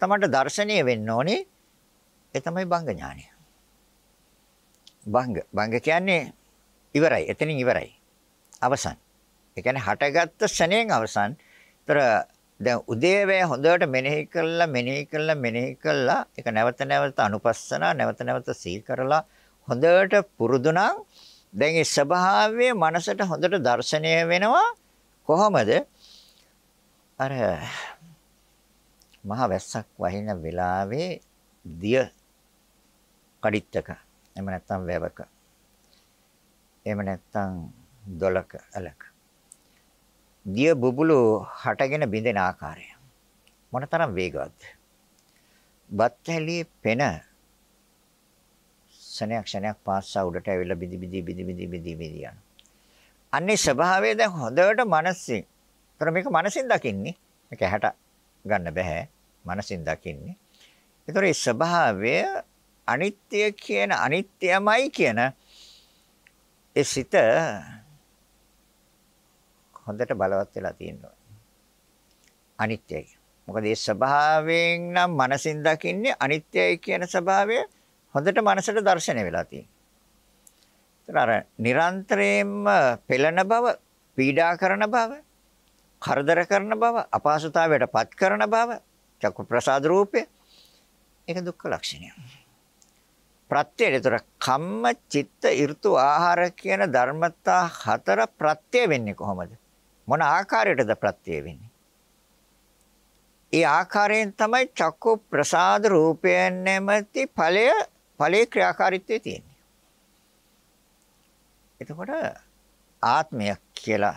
තමයි දර්ශනීය වෙන්න ඕනේ. ඒ තමයි බංග ඥානය. බංග බංග කියන්නේ ඉවරයි. එතනින් ඉවරයි. අවසන්. ඒ කියන්නේ හටගත්ත ශණයෙන් අවසන්. ඒතර දැන් උදේවැය හොඳට මෙනෙහි කළා මෙනෙහි කළා මෙනෙහි කළා. ඒක නැවත නැවත අනුපස්සනා නැවත නැවත සීල් කරලා හොඳට පුරුදු නම් දැන් ඒ ස්වභාවයේ මනසට හොඳට දැర్శණය වෙනවා. කොහොමද? අර මහ වැස්සක් වහින වෙලාවේ දිය කඩਿੱත්තක. එහෙම නැත්නම් වැවක. එහෙම නැත්නම් දොලක අලක. දිය බුබුලු හටගෙන බිඳෙන ආකාරය මොනතරම් වේගවත්ද? බත් හැලියේ පෙන ශනයක් ශනයක් පාස්සා උඩට ඇවිල්ලා බිදි බිදි බිදි බිදි බිදි බිදි යන. අන්නේ ස්වභාවය දැන් හොඳට මනසින්. ඒතර මේක මනසින් දකින්නේ. මේක ඇහැට ගන්න බෑ. මනසින් දකින්නේ. ඒතර ඒ ස්වභාවය අනිත්‍ය කියන අනිත්‍යමයි කියන ඒ සිත හොඳට බලවත් වෙලා තියෙනවා. අනිත්‍යයි. මොකද ඒ ස්වභාවයෙන් නම් මනසින් දකින්නේ අනිත්‍යයි කියන ස්වභාවය හොඳට මනසට දැర్శණය වෙලා තියෙනවා. අර නිරන්තරයෙන්ම පෙළෙන බව, පීඩා කරන බව, කරදර කරන බව, අපහසුතාවයට පත් කරන බව, චක්කු ප්‍රසාද රූපය ඒක දුක්ඛ ලක්ෂණය. ප්‍රත්‍යයතර කම්ම චිත්ත ඍතු ආහාර කියන ධර්මතා හතර ප්‍රත්‍ය වෙන්නේ කොහොමද? මොන ආකාරයටද ප්‍රත්‍ය වෙන්නේ? ඒ ආකාරයෙන් තමයි චක්කු ප්‍රසාද රූපයෙන් නැමැති ඵලය ඵලයේ ක්‍රියාකාරීත්වය තියෙන්නේ. එතකොට ආත්මයක් කියලා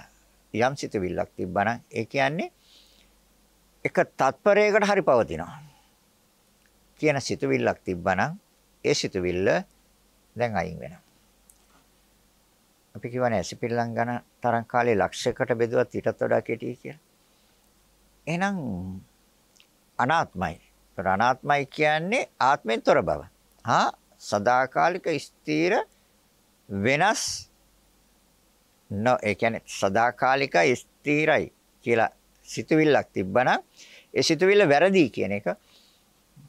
යම් සිතුවිල්ලක් තිබ්බනම් ඒ කියන්නේ එක තත්පරයකට හරි පවතිනවා. කියන සිතුවිල්ලක් තිබ්බනම් ඒ සිතුවිල්ල දැන් අයින් වෙනවා. අපි කියවනේ ඇසිපිල්ලම් ගන්න තරම් කාලේ ලක්ෂයකට බෙදුවත් ඊටත් වඩා කෙටි කියලා. එහෙනම් අනාත්මයි. ඒතර අනාත්මයි කියන්නේ ආත්මෙන් තොර බව. හා සදාකාලික ස්ථීර වෙනස් නො ඒ කියන්නේ සදාකාලික ස්ථිරයි කියලා සිතුවිල්ලක් තිබ්බනම් ඒ සිතුවිල්ල වැරදි කියන එක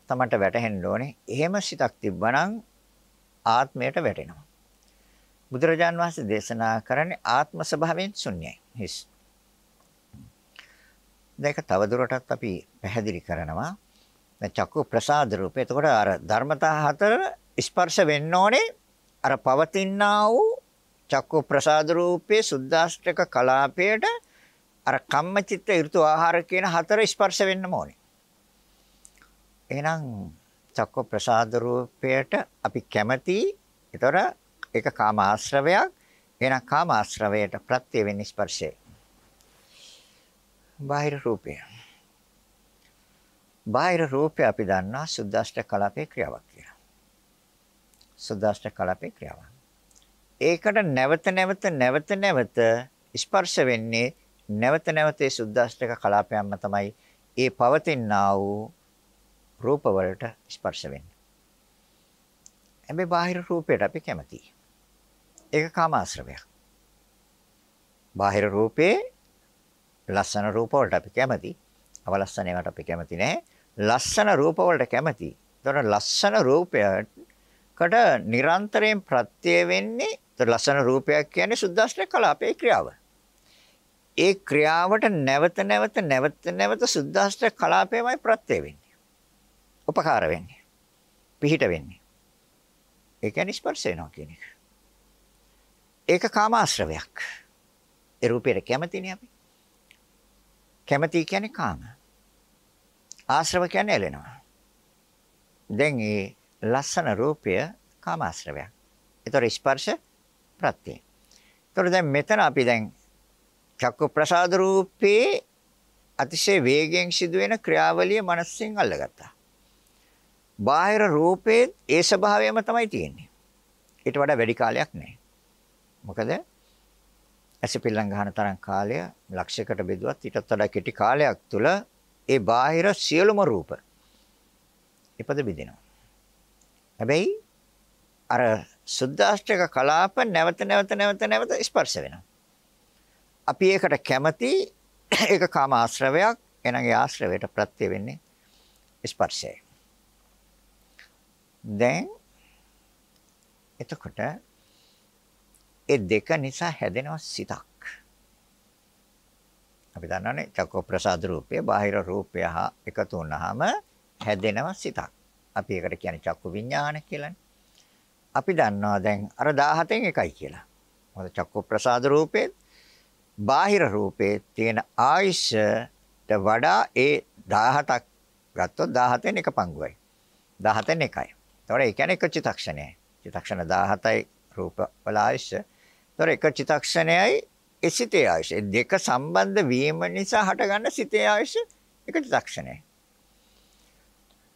තමන්ට වැටහෙන්න ඕනේ. එහෙම සිතක් තිබ්බනම් ආත්මයට වැටෙනවා. බුදුරජාන් වහන්සේ දේශනා කරන්නේ ආත්ම ස්වභාවයෙන් ශුන්‍යයි. හිස්. දැන් තවදුරටත් අපි පැහැදිලි කරනවා. දැන් චක්කු ප්‍රසාද රූපේ. එතකොට අර ධර්මතා හතර ස්පර්ශ වෙන්න ඕනේ අර පවතිනා වූ චක්කු ප්‍රසාද රූපේ සුද්දාෂ්ටක කලාපයට අර කම්මචිත්ත ඍතු ආහාර කියන හතර ස්පර්ශ වෙන්න ඕනේ. එහෙනම් චක්ක ප්‍රසාද රූපයට අපි කැමති. ඒතර ඒක කාම ආශ්‍රවයක්. එහෙනම් කාම ආශ්‍රවයට ප්‍රත්‍ය වෙන්නේ ස්පර්ශය. බාහිර රූපය. බාහිර රූපය අපි දන්නා සුද්දාෂ්ට කලාපේ ක්‍රියාවක් කියලා. සුද්දාෂ්ට කලාපේ ක්‍රියාවක්. ඒකට නැවත නැවත නැවත නැවත ස්පර්ශ වෙන්නේ නැවත නැවත ඒ සුද්දාෂ්ටක කලාපයන්ම තමයි ඒ පවතිනා වූ රූප වලට ස්පර්ශ වෙන්නේ. හැබැයි බාහිර රූපයට අපි කැමතියි. ඒක කාමාශ්‍රවයක්. බාහිර රූපේ ලස්සන රූප වලට අපි කැමති. අවලස්සන ඒවාට අපි කැමති නෑ. ලස්සන රූප වලට කැමති. ඒතකොට ලස්සන රූපයකට නිරන්තරයෙන් ප්‍රත්‍ය වෙන්නේ ලස්සන රූපයක් කියන්නේ සුද්දාස්ත්‍ර කලාපේ ක්‍රියාව. ඒ ක්‍රියාවට නැවත නැවත නැවත නැවත සුද්දාස්ත්‍ර කලාපයමයි ප්‍රත්‍ය වෙන්නේ. උපකාර වෙන්නේ. පිහිට වෙන්නේ. ඒ කියන්නේ ස්පර්ශ වෙනවා කියන එක. ඒක කාමාශ්‍රවයක්. ඒ රූපයට කැමතිනේ අපි. කැමති කියන්නේ කාම. ආශ්‍රව කියන්නේ එලෙනවා. දැන් මේ ලස්සන රූපය කාමාශ්‍රවයක්. ඒතර ස්පර්ශ ප්‍රත්‍යය. ඒතර දැන් මෙතන අපි දැන් චක්ක ප්‍රසාද රූපේ අතිශය වේගයෙන් සිදුවෙන ක්‍රියාවලිය මනසෙන් අල්ලගත්තා. බාහිර රූපේ ඒ ස්වභාවයම තමයි තියෙන්නේ. ඊට වඩා වැඩි කාලයක් නැහැ. මොකද ඇසිපිල්ලම් ගන්න තරම් කාලය ලක්ෂයකට බෙදුවත් ඊටත් වඩා කෙටි කාලයක් තුල ඒ බාහිර සියලුම රූප ඉපද බෙදෙනවා. හැබැයි අර සුද්දාෂ්ටක කලාප නැවත නැවත නැවත නැවත ස්පර්ශ වෙනවා. අපි ඒකට කැමති [CLEARS THROAT] ඒක කාම ආශ්‍රවයක් එනගේ ආශ්‍රවයට ප්‍රත්‍ය වෙන්නේ ස්පර්ශයයි. දැන් එතකොට ඒ දෙක නිසා හැදෙනවා සිතක්. අපි දන්නවනේ චක්ක ප්‍රසාද රූපය බාහිර රූපය හා එකතු වුනහම හැදෙනවා සිතක්. අපි ඒකට කියන්නේ චක්කු විඥාන කියලානේ. අපි දන්නවා දැන් අර 17න් එකයි කියලා. මොකද චක්කු ප්‍රසාද රූපේ බාහිර රූපේ තියෙන ආයශට වඩා ඒ 17ක් ගත්තොත් 17න් එක පංගුවයි. 17න් එකයි. ඒතකොට ඒ කියන්නේ එක චිතක්ෂණයයි. චිතක්ෂණ 17යි රූප වල ආයශ. ඒතකොට එක චිතක්ෂණයයි ඒ සිතේ ආයශ. දෙක සම්බන්ධ වීම නිසා හටගන්න සිතේ ආයශ එක චිතක්ෂණයයි.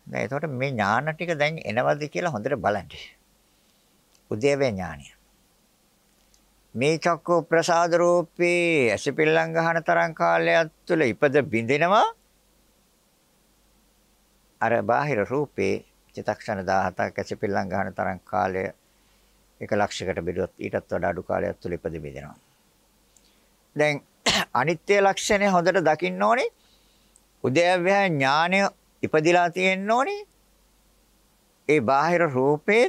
දැන් ඒතකොට මේ ඥාන ටික දැන් එනවද කියලා හොඳට බලන්න. උදේවේ ඥානය. මේ චක්කෝ ප්‍රසාද රූපේ ඇසිපිල්ලම් ගහන තරම් කාලයක් තුල ඉපද බින්දිනවා අර බාහිර රූපේ චිතක්ෂණ 17ක් ඇසිපිල්ලම් ගන්න තරම් කාලය එක ලක්ෂයකට බෙදුවත් ඊටත් වඩා අඩු කාලයක් තුල ඉපද බෙදෙනවා. දැන් [CLEARS THROAT] අනිත්‍ය ලක්ෂණය හොඳට දකින්න ඕනේ. උදයව්‍ය ඥානය ඉපදිලා තියෙන්න ඕනේ. ඒ බාහිර රූපේ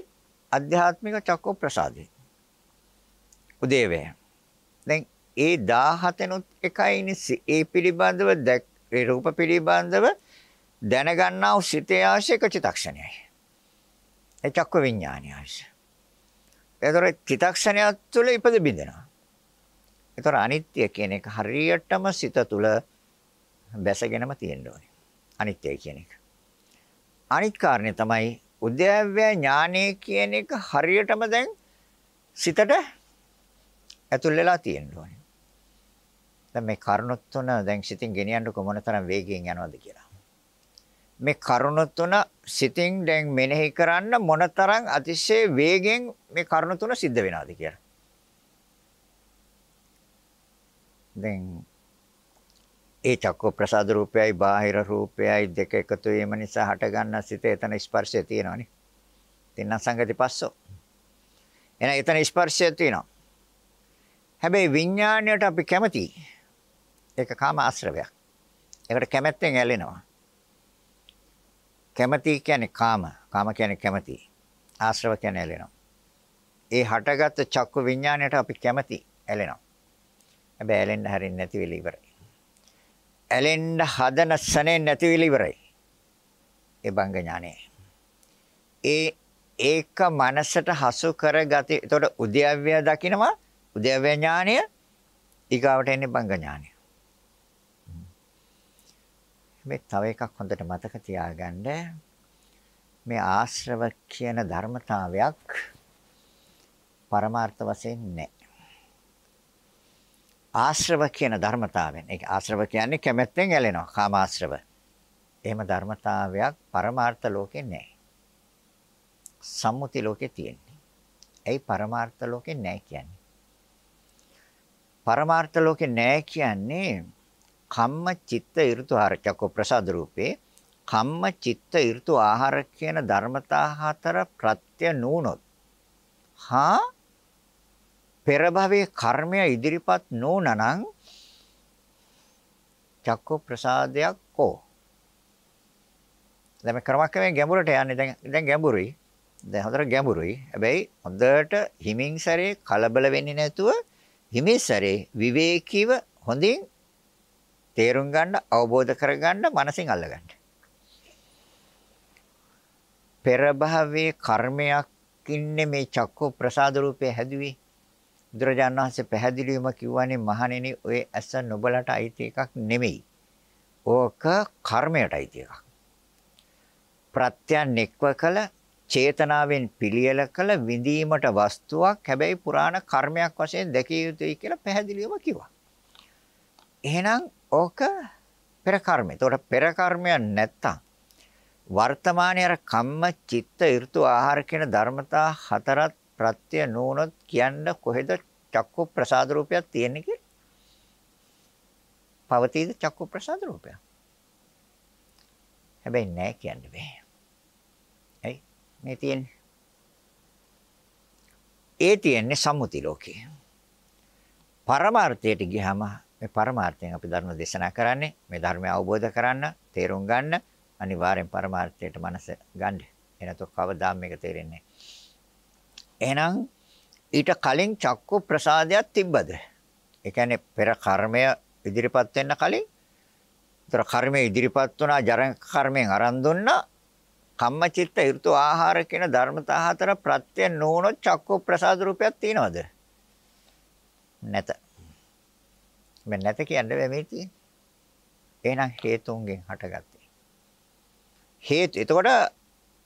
අධ්‍යාත්මික චක්ක ප්‍රසාදේ. උදේවැය. දැන් ඒ 17නුත් එකයිනේ ඒ පිළිබඳව ඒ රූප පිළිබඳව දැනගන්නා වූ සිතේ ආශයක චිතක්ෂණයයි. ඒ චක්ක විඥානය ආශය. ඒතර චිතක්ෂණය තුළ ඉපද බින්දෙනවා. ඒතර අනිත්‍ය කියන එක හරියටම සිත තුළ බැසගෙනම තියෙන්න ඕනේ. අනිත්‍යයි කියන එක. අනිත් කාරණේ තමයි උද්‍යව්‍ය ඥානය කියන එක හරියටම දැන් සිතට ඇතුල් වෙලා තියෙන්න ඕනේ. දැන් මේ කරුණු තුන දැන් සිතින් ගෙනියන්නකො මොනතරම් වේගයෙන් යනවද කියලා. මේ කරුණු තුන සිතින් දැන් මෙනෙහි කරන්න මොනතරම් අතිශය වේගෙන් මේ කරුණු තුන සිද්ධ වෙනවද කියලා. දැන් ඒ චක්ක ප්‍රසාද රූපයයි බාහිර රූපයයි දෙක එකතු වීම නිසා හටගන්න සිත එතන ස්පර්ශය තියෙනවනේ. තින්න සංගති පස්සෝ. එහෙනම් එතන ස්පර්ශය තියෙනවා. හැබැයි විඥාණයට අපි කැමතියි. ඒක කාම ආශ්‍රවයක්. ඒකට කැමැත්තෙන් ඇලෙනවා. කැමැති කියන්නේ කාම. කාම කියන්නේ කැමැති. ආශ්‍රව කියන්නේ ඇලෙනවා. ඒ හටගත් චක්කු විඥාණයට අපි කැමැති ඇලෙනවා. හැබැයි ඇලෙන්න හරින්නේ නැති වෙලී ඉවරයි. ඇලෙන්න හදන සනේ නැති වෙලී ඉවරයි. ඒ බංග ඥානය. ඒ ඒක මනසට හසු කරගති. එතකොට උද්‍යව්‍ය දකින්නවා උද්‍යව්‍ය ඥානය ඊගාවට එන්නේ බංග ඥානය. මේ තව එකක් හොඳට මතක තියාගන්න මේ ආශ්‍රව කියන ධර්මතාවයක් පරමාර්ථ වශයෙන් නැහැ. ආශ්‍රව කියන ධර්මතාවයෙන් ඒක ආශ්‍රව කියන්නේ කැමැත්තෙන් ඇලෙනවා කාම ආශ්‍රව. එහෙම ධර්මතාවයක් පරමාර්ථ ලෝකේ නැහැ. සම්මුති ලෝකේ තියෙන්නේ. ඇයි පරමාර්ථ ලෝකේ නැහැ කියන්නේ? පරමාර්ථ ලෝකේ නැහැ කියන්නේ කම්ම චිත්ත ඍතු ආහාර. චක්ක ප්‍රසාද රූපේ කම්ම චිත්ත ඍතු ආහාර කියන ධර්මතා හතර ප්‍රත්‍ය නූනොත් හා පෙර භවයේ කර්මය ඉදිරිපත් නොනනම් චක්ක ප්‍රසාදයක් කෝ. දැන් මේ ක්‍රමක්‍රමයෙන් ගැඹුරට යන්නේ. දැන් දැන් ගැඹුරුයි. දැන් හොඳට ගැඹුරුයි. හැබැයි හොඳට හිමින් සැරේ කලබල වෙන්නේ නැතුව හිමින් සැරේ විවේකීව හොඳින් තේරුම් ගන්න, අවබෝධ කරගන්න, මනසින් අල්ලගන්න. පෙර භවයේ කර්මයක් ඉන්නේ මේ චක්කු ප්‍රසාද රූපේ හැදුවේ. බුදුරජාණන් වහන්සේ පැහැදිලිවම කිව්වනේ මහණෙනි ඔය ඇස නොබලට අයිති එකක් නෙමෙයි. ඕක කර්මයට අයිති එකක්. ප්‍රත්‍යයන් එක්ව කළ චේතනාවෙන් පිළියෙල කළ විඳීමට වස්තුවක් හැබැයි පුරාණ කර්මයක් වශයෙන් දැකිය යුතුයි කියලා පැහැදිලිවම කිව්වා. එහෙනම් ඕක පෙර කර්මය. ඒතකොට පෙර කර්මයක් නැත්තම් වර්තමානයේ අර කම්ම චිත්ත ඍතු ආහාර කියන ධර්මතා හතරත් ප්‍රත්‍ය නෝනොත් කියන්න කොහෙද චක්කු ප්‍රසාද රූපයක් තියෙන්නේ කියලා? පවතීද චක්කු ප්‍රසාද රූපය? හැබැයි නෑ කියන්න බෑ. ඇයි? මේ තියෙන්නේ. ඒ තියෙන්නේ සම්මුති ලෝකේ. පරමාර්ථයට ගියාම මේ පරමාර්ථයෙන් අපි ධර්ම දේශනා කරන්නේ මේ ධර්මය අවබෝධ කරන්න, තේරුම් ගන්න අනිවාර්යෙන් පරමාර්ථයට මනස ගන්න. එනතො කවදාම මේක තේරෙන්නේ එහෙනම් ඊට කලින් චක්කු ප්‍රසාදයක් තිබ්බද? ඒ කියන්නේ පෙර කර්මය ඉදිරිපත් වෙන්න කලින් ඒතර කර්මය ඉදිරිපත් වුණා ජරණ කර්මයෙන් අරන් දුන්නා කම්මචිත්ත ඍතු ආහාර කියන ධර්මතා හතර ප්‍රත්‍ය නොවුනොත් චක්කු ප්‍රසාද රූපයක් තියනවද? නැත. මේ නැත කියන්න බෑ මේ තියෙන්නේ. එහෙනම් හේතුන්ගෙන් හටගත්තේ. හේතු එතකොට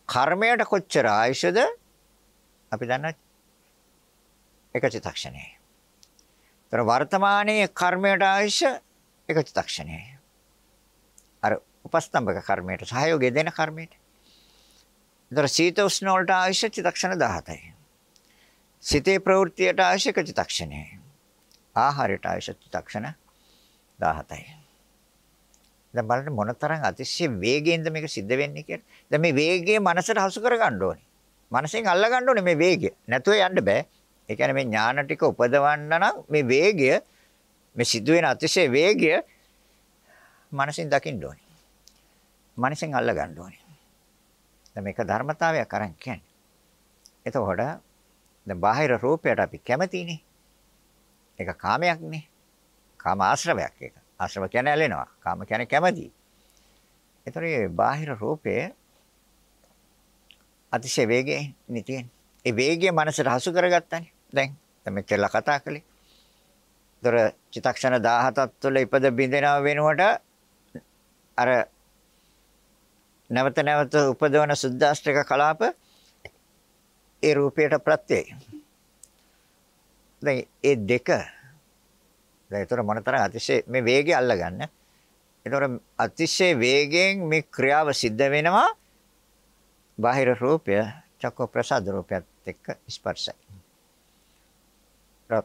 කර්මයට කොච්චර ආයශද අපි දන්න එක චිත්තක්ෂණයයි. ඒතර වර්තමානයේ කර්මයට ආයශ එක චිත්තක්ෂණයයි. අර උපස්තම්භක කර්මයට සහයෝගය දෙන කර්මයට. ඒතර සීත උෂ්ණ වලට ආයශ චිත්තක්ෂණ 17යි. සිතේ ප්‍රවෘත්තියට ආයශ එක චිත්තක්ෂණයයි. ආහාරයට අවශ්‍ය චිත්තක්ෂණ 17යි. දැන් බලන්න මොනතරම් අතිශය වේගයෙන්ද මේක සිද්ධ වෙන්නේ කියලා. දැන් මේ වේගය මනසට හසු කර ගන්න ඕනේ. මනසෙන් අල්ල ගන්න ඕනේ මේ වේගය. නැතුව යන්න බෑ. ඒ කියන්නේ මේ ඥාන ටික උපදවන්න නම් මේ වේගය මේ සිදුවෙන අතිශය වේගය මනසින් දකින්න ඕනේ. මනසෙන් අල්ල ගන්න ඕනේ. දැන් මේක ධර්මතාවයක් අරන් කියන්නේ. එතකොට දැන් බාහිර රූපයට අපි කැමතිනේ. ඒක කාමයක්නේ. කාම ආශ්‍රවයක් ඒක. ආශ්‍රව කියන්නේ ඇලෙනවා. කාම කියන්නේ කැමැති. ඒතර මේ බාහිර රූපය අතිශය වේගයෙන් නිතියෙන්. ඒ වේගය මනසට හසු කරගත්තානේ. දැන් තමයි කියලා කතා කළේ. දොර චිත්තක්ෂණ 17ක් තුළ ඉපද බින්දෙනව වෙනුවට අර නැවත නැවත උපදවන සුද්දාස්ත්‍රික කලාප ඒ රූපයට ප්‍රත්‍යයයි. දැන් ඒ දෙක දැන් ඒතර මොනතරම් අතිශය මේ වේගය අල්ලගන්න. ඒතර අතිශය වේගයෙන් මේ ක්‍රියාව සිද්ධ වෙනවා බාහිර රූපය චක්ක ප්‍රසාද රූපයත් එක්ක ස්පර්ශයි.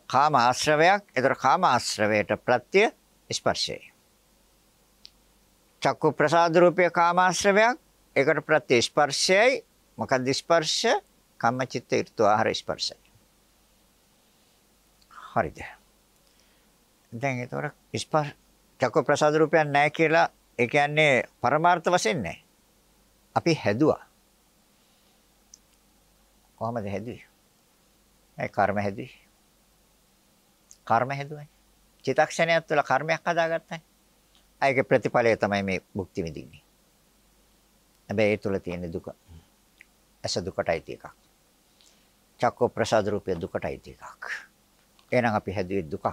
කාම ආශ්‍රවයක් ඒතර කාම ආශ්‍රවයට ප්‍රත්‍ය ස්පර්ශයයි. චක්කු ප්‍රසාද රූපය කාම ආශ්‍රවයක් ඒකට ප්‍රත්‍ය ස්පර්ශයයි මොකක්ද ස්පර්ශ කම්මචිත්ත ඍතු ආහාර ස්පර්ශය. හරිද? දැන් ඒතොර ස්පර්ශ චක්ක ප්‍රසාද රූපයක් නැහැ කියලා ඒ කියන්නේ පරමාර්ථ වශයෙන් නැහැ. අපි හැදුවා. කොහමද හැදුවේ? ඒ කර්ම හැදුවේ. කර්ම හැදුවනේ. චිතක්ෂණයක් තුළ කර්මයක් හදාගත්තා. ඒකේ ප්‍රතිඵලය තමයි මේ භුක්ති විඳින්නේ. හැබැයි ඒ තුළ තියෙන දුක. ඇස දුකටයි තියෙකක්. චක්ක ප්‍රසාද රූපය දුකටයි තියෙකක්. එහෙනම් අපි හැදුවේ දුකක්.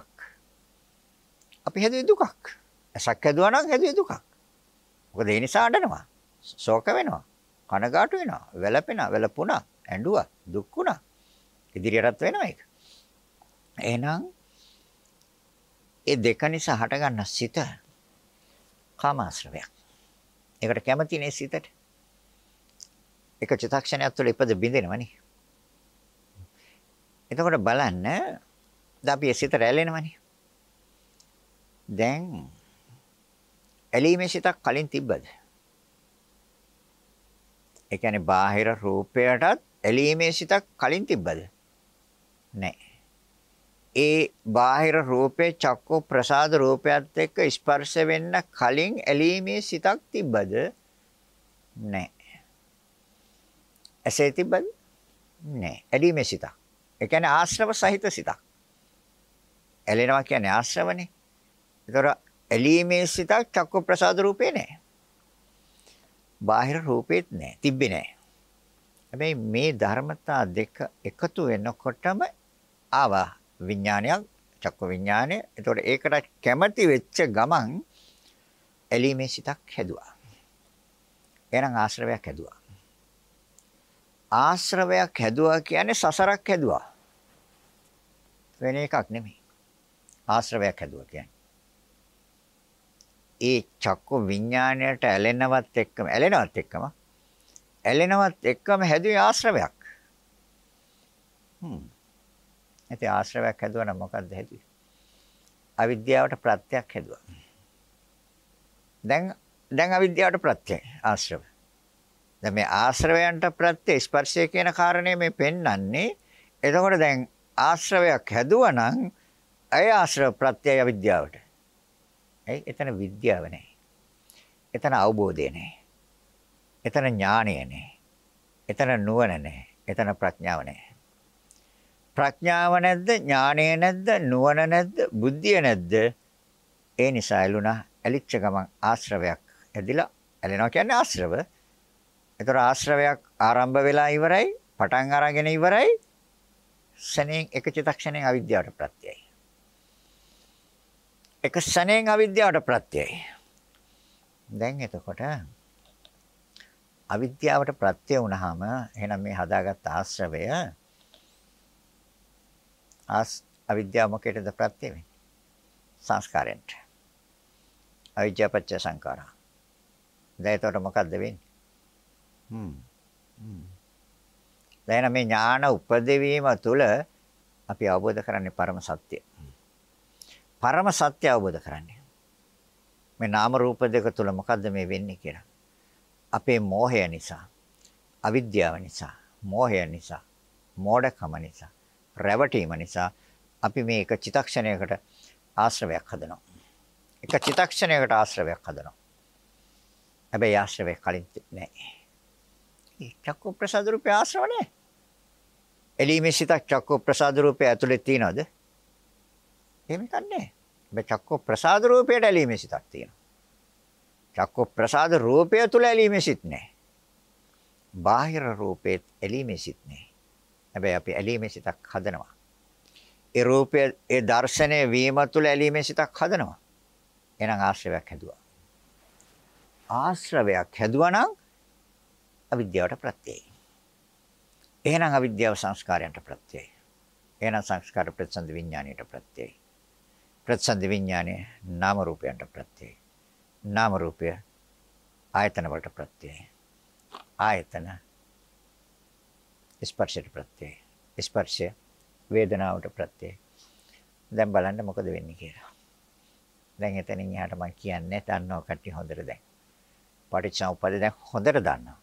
අපි හැදුවේ දුකක්. ඇසක් හැදුවා නම් හැදුවේ දුකක්. මොකද ඒ නිසා අඬනවා. ශෝක වෙනවා. කනගාටු වෙනවා. වැළපෙනවා. වැළපුණා. ඇඬුවා. දුක් වුණා. ඉදිරියටත් වෙනවා ඒක. එහෙනම් ඒ දෙක නිසා හටගන්න සිත කාමාශ්‍රවයක්. ඒකට කැමතිනේ සිතට. එක චිත්තක්ෂණයක් තුළ ඉපද බින්දෙනවනේ. එතකොට බලන්න දැන් අපි සිත රැළෙනවනේ. දැන් ඇලීමේ සිතක් කලින් තිබ්බද? ඒ කියන්නේ බාහිර රූපයටත් ඇලීමේ සිතක් කලින් තිබ්බද? නැහැ. ඒ බාහිර රූපේ චක්කු ප්‍රසාද රූපයත් එක්ක ස්පර්ශ වෙන්න කලින් ඇලීමේ සිතක් තිබ්බද? නැහැ. ඇසේ තිබ්බද? නැහැ. ඇලීමේ සිතක්. ඒ කියන්නේ ආශ්‍රව සහිත සිතක්. ඇලෙනවා කියන්නේ ආශ්‍රවනේ. ඒතර ඇලීමේ සිතක් චක්කු ප්‍රසාද රූපේ නැහැ. බාහිර රූපෙත් නැහැ. තිබ්බේ නැහැ. හැබැයි මේ ධර්මතා දෙක එකතු වෙනකොටම ආවා විඥානයක් චක්ක විඥානය. ඒතකොට ඒකට කැමැති වෙච්ච ගමන් ඇලීමේ සිතක් හැදුවා. එහෙනම් ආශ්‍රවයක් හැදුවා. ආශ්‍රවයක් හැදුවා කියන්නේ සසරක් හැදුවා. වෙන එකක් නෙමෙයි. ආශ්‍රවයක් හැදුවා කියන්නේ. ඒ චක්ක විඥාණයට ඇලෙනවත් එක්කම ඇලෙනවත් එක්කම ඇලෙනවත් එක්කම හැදුවේ ආශ්‍රවයක්. හ්ම්. ඉතින් ආශ්‍රවයක් හැදුවා නම් මොකද්ද හැදුවේ? අවිද්‍යාවට ප්‍රත්‍යක් හැදුවා. දැන් දැන් අවිද්‍යාවට ප්‍රත්‍යය ආශ්‍රව. දැන් මේ ආශ්‍රවයන්ට ප්‍රත්‍ය ස්පර්ශය කියන කාරණය මේ පෙන්වන්නේ. එතකොට දැන් ආශ්‍රවයක් හැදුවා නම් අය ආශ්‍රව ප්‍රත්‍යය අවිද්‍යාවට. ඒ එතන විද්‍යාව නැහැ. එතන අවබෝධය නැහැ. එතන ඥානය නැහැ. එතන නුවණ නැහැ. එතන ප්‍රඥාව නැහැ. ප්‍රඥාව නැද්ද ඥානය නැද්ද නුවණ නැද්ද බුද්ධිය නැද්ද ඒ නිසා ඇලුනා ඇලිච්ච ගමන් ආශ්‍රවයක් ඇදිලා ඇලෙනවා කියන්නේ ආශ්‍රව. ඒතර ආශ්‍රවයක් ආරම්භ වෙලා ඉවරයි පටන් අරගෙන ඉවරයි ශණයෙන් එක චිත්තක්ෂණයෙන් අවිද්‍යාවට ප්‍රත්‍යයයි. එක ශණයෙන් අවිද්‍යාවට ප්‍රත්‍යයයි. දැන් එතකොට අවිද්‍යාවට ප්‍රත්‍ය වුණාම එහෙනම් මේ හදාගත්ත ආශ්‍රවය ආස් අවිද්‍යාව මොකේද ප්‍රත්‍ය වෙන්නේ? සංස්කාරෙන්ට. පත්‍ය සංකාරා. දැන් එතකොට මොකද්ද වෙන්නේ? හ්ම්. හ්ම්. දැන් මේ ඥාන උපදවීම තුළ අපි අවබෝධ කරන්නේ පරම සත්‍ය. පරම සත්‍ය අවබෝධ කරන්නේ. මේ නාම රූප දෙක තුළ මොකද්ද මේ වෙන්නේ කියලා. අපේ මෝහය නිසා, අවිද්‍යාව නිසා, මෝහය නිසා, මෝඩකම නිසා රැවටීම නිසා අපි මේ එක චිතක්ෂණයකට ආශ්‍රවයක් හදනවා. එක චිතක්ෂණයකට ආශ්‍රවයක් හදනවා. හැබැයි ආශ්‍රවය කලින් නැහැ. චක්කු ප්‍රසාද රූපේ ආශ්‍රව නැහැ. එළීමේ සිතක් චක්කු ප්‍රසාද රූපේ ඇතුලේ තියනවද? එහෙම කන්නේ. මේ චක්ක ප්‍රසාද රූපයට ඇලීමේ සිතක් තියෙනවා. චක්ක ප්‍රසාද රූපය තුල ඇලීමේ සිත් නැහැ. බාහිර රූපේත් ඇලීමේ සිත් නැහැ. හැබැයි අපි ඇලීමේ සිතක් හදනවා. ඒ රූපය ඒ දර්ශනය වීම තුළ ඇලීමේ සිතක් හදනවා. එහෙනම් ආශ්‍රවයක් හැදුවා. ආශ්‍රවයක් හැදුවා නම් අවිද්‍යාවට ප්‍රත්‍යයයි. එහෙනම් අවිද්‍යාව සංස්කාරයන්ට ප්‍රත්‍යයයි. එහෙනම් සංස්කාර ප්‍රතිසන්ද විඥාණයට ප්‍රත්‍යයයි. ප්‍රතිසන්ද විඥාණය නාම රූපයන්ට ප්‍රත්‍යයයි. නාම රූපය ආයතන වලට ප්‍රත්‍යයයි. ආයතන ස්පර්ශයට ප්‍රත්‍යයයි. ස්පර්ශය වේදනාවට ප්‍රත්‍යයයි. දැන් බලන්න මොකද වෙන්නේ කියලා. දැන් එතනින් එහාට මම කියන්නේ දන්නව කට්ටිය හොඳට දැන්. පටිච්චසමුප්පාද දැන් හොඳට දන්නවා.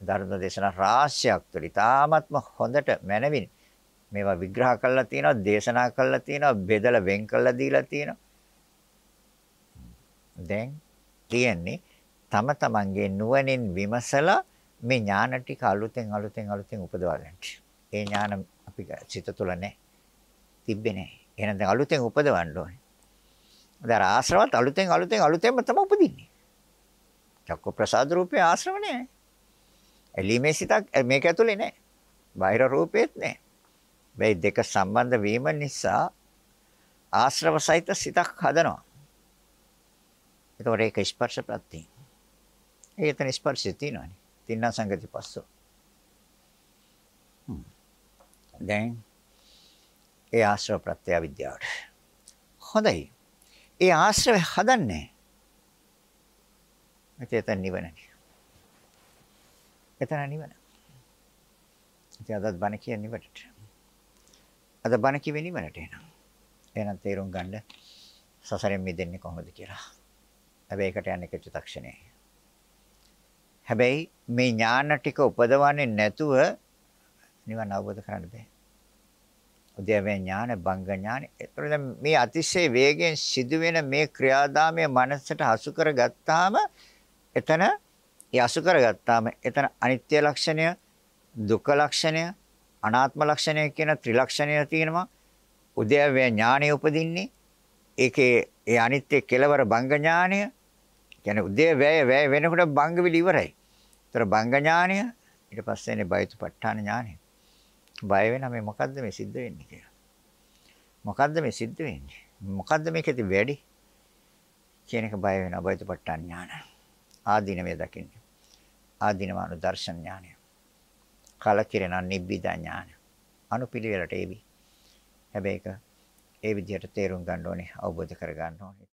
ධර්ම දේශනා රාශියක් තුළ ඉතාමත්ම හොඳට මැනවින් මේවා විග්‍රහ කරලා තියෙනවා, දේශනා කරලා තියෙනවා, බෙදලා වෙන් කරලා දීලා තියෙනවා. දැන් තියෙන්නේ තම තමන්ගේ නුවණින් විමසලා මේ ඥාන ටික අලුතෙන් අලුතෙන් අලුතෙන් උපදවා ගන්න. ඒ ඥාන අපි සිත තුළ නැහැ. තිබ්බේ නැහැ. එහෙනම් දැන් අලුතෙන් උපදවන්න ඕනේ. දැන් ආශ්‍රවත් අලුතෙන් අලුතෙන් අලුතෙන්ම තමයි උපදින්නේ. චක්ක ප්‍රසාද රූපේ ආශ්‍රව නැහැ. එළිමේ සිතක් මේක ඇතුලේ නැහැ. බාහිර රූපේත් නැහැ. මේ දෙක සම්බන්ධ වීම නිසා ආශ්‍රව සහිත සිතක් හදනවා. ඒතකොට ඒක ස්පර්ශ ප්‍රත්‍යය. ඒ එතන ස්පර්ශය තියෙනවානේ. තින්න සංගති පස්සෝ. දැන් ඒ ආශ්‍රව ප්‍රත්‍ය විද්‍යාවට. හොඳයි. ඒ ආශ්‍රව හදන්නේ. එතන නිවනනේ. එතන නිවන. ඉතින් අදත් බණ කියන්නේ නිවනට. අද බණ කිව්වේ නිවනට එනවා. එහෙනම් තේරුම් ගන්න සසරෙන් මිදෙන්නේ කොහොමද කියලා. හැබැයි ඒකට යන්නේ චිත්තක්ෂණේ. හැබැයි මේ ඥාන ටික උපදවන්නේ නැතුව නිවන අවබෝධ කරන්න බෑ. උද්‍යවේ ඥාන බංග ඥාන. ඒතර දැන් මේ අතිශය වේගයෙන් සිදුවෙන මේ ක්‍රියාදාමය මනසට හසු කරගත්තාම එතන ඒ අසු කරගත්තාම එතන අනිත්‍ය ලක්ෂණය, දුක්ඛ ලක්ෂණය, අනාත්ම ලක්ෂණය කියන ත්‍රිලක්ෂණය තියෙනවා. උද්‍යවේ ඥානය උපදින්නේ. ඒකේ ඒ අනිත්‍ය කෙලවර බංග ඥානය කියන්නේ උද්‍යවේ වැය වෙනකොට බංග විල ඉවරයි. ඒතර බංග ඥානය ඊට පස්සේනේ බයතුපත්ඨාන ඥානය. බය වෙනා මේ මොකද්ද මේ සිද්ධ වෙන්නේ කියලා. මොකද්ද මේ සිද්ධ වෙන්නේ? මොකද්ද මේකෙදි වැඩි? කියන එක බය වෙනවා බයතුපත්ඨාන ඥාන. ආදීනවේ දකින්නේ. ආදීනවන දර්ශන ඥානය. කලකිරෙන නිබ්බිදා ඥාන. අනුපිළිවෙලට ඒවි. හැබැයි ඒක ඒ විදිහට තේරුම් ගන්න ඕනේ, අවබෝධ කර ගන්න ඕනේ.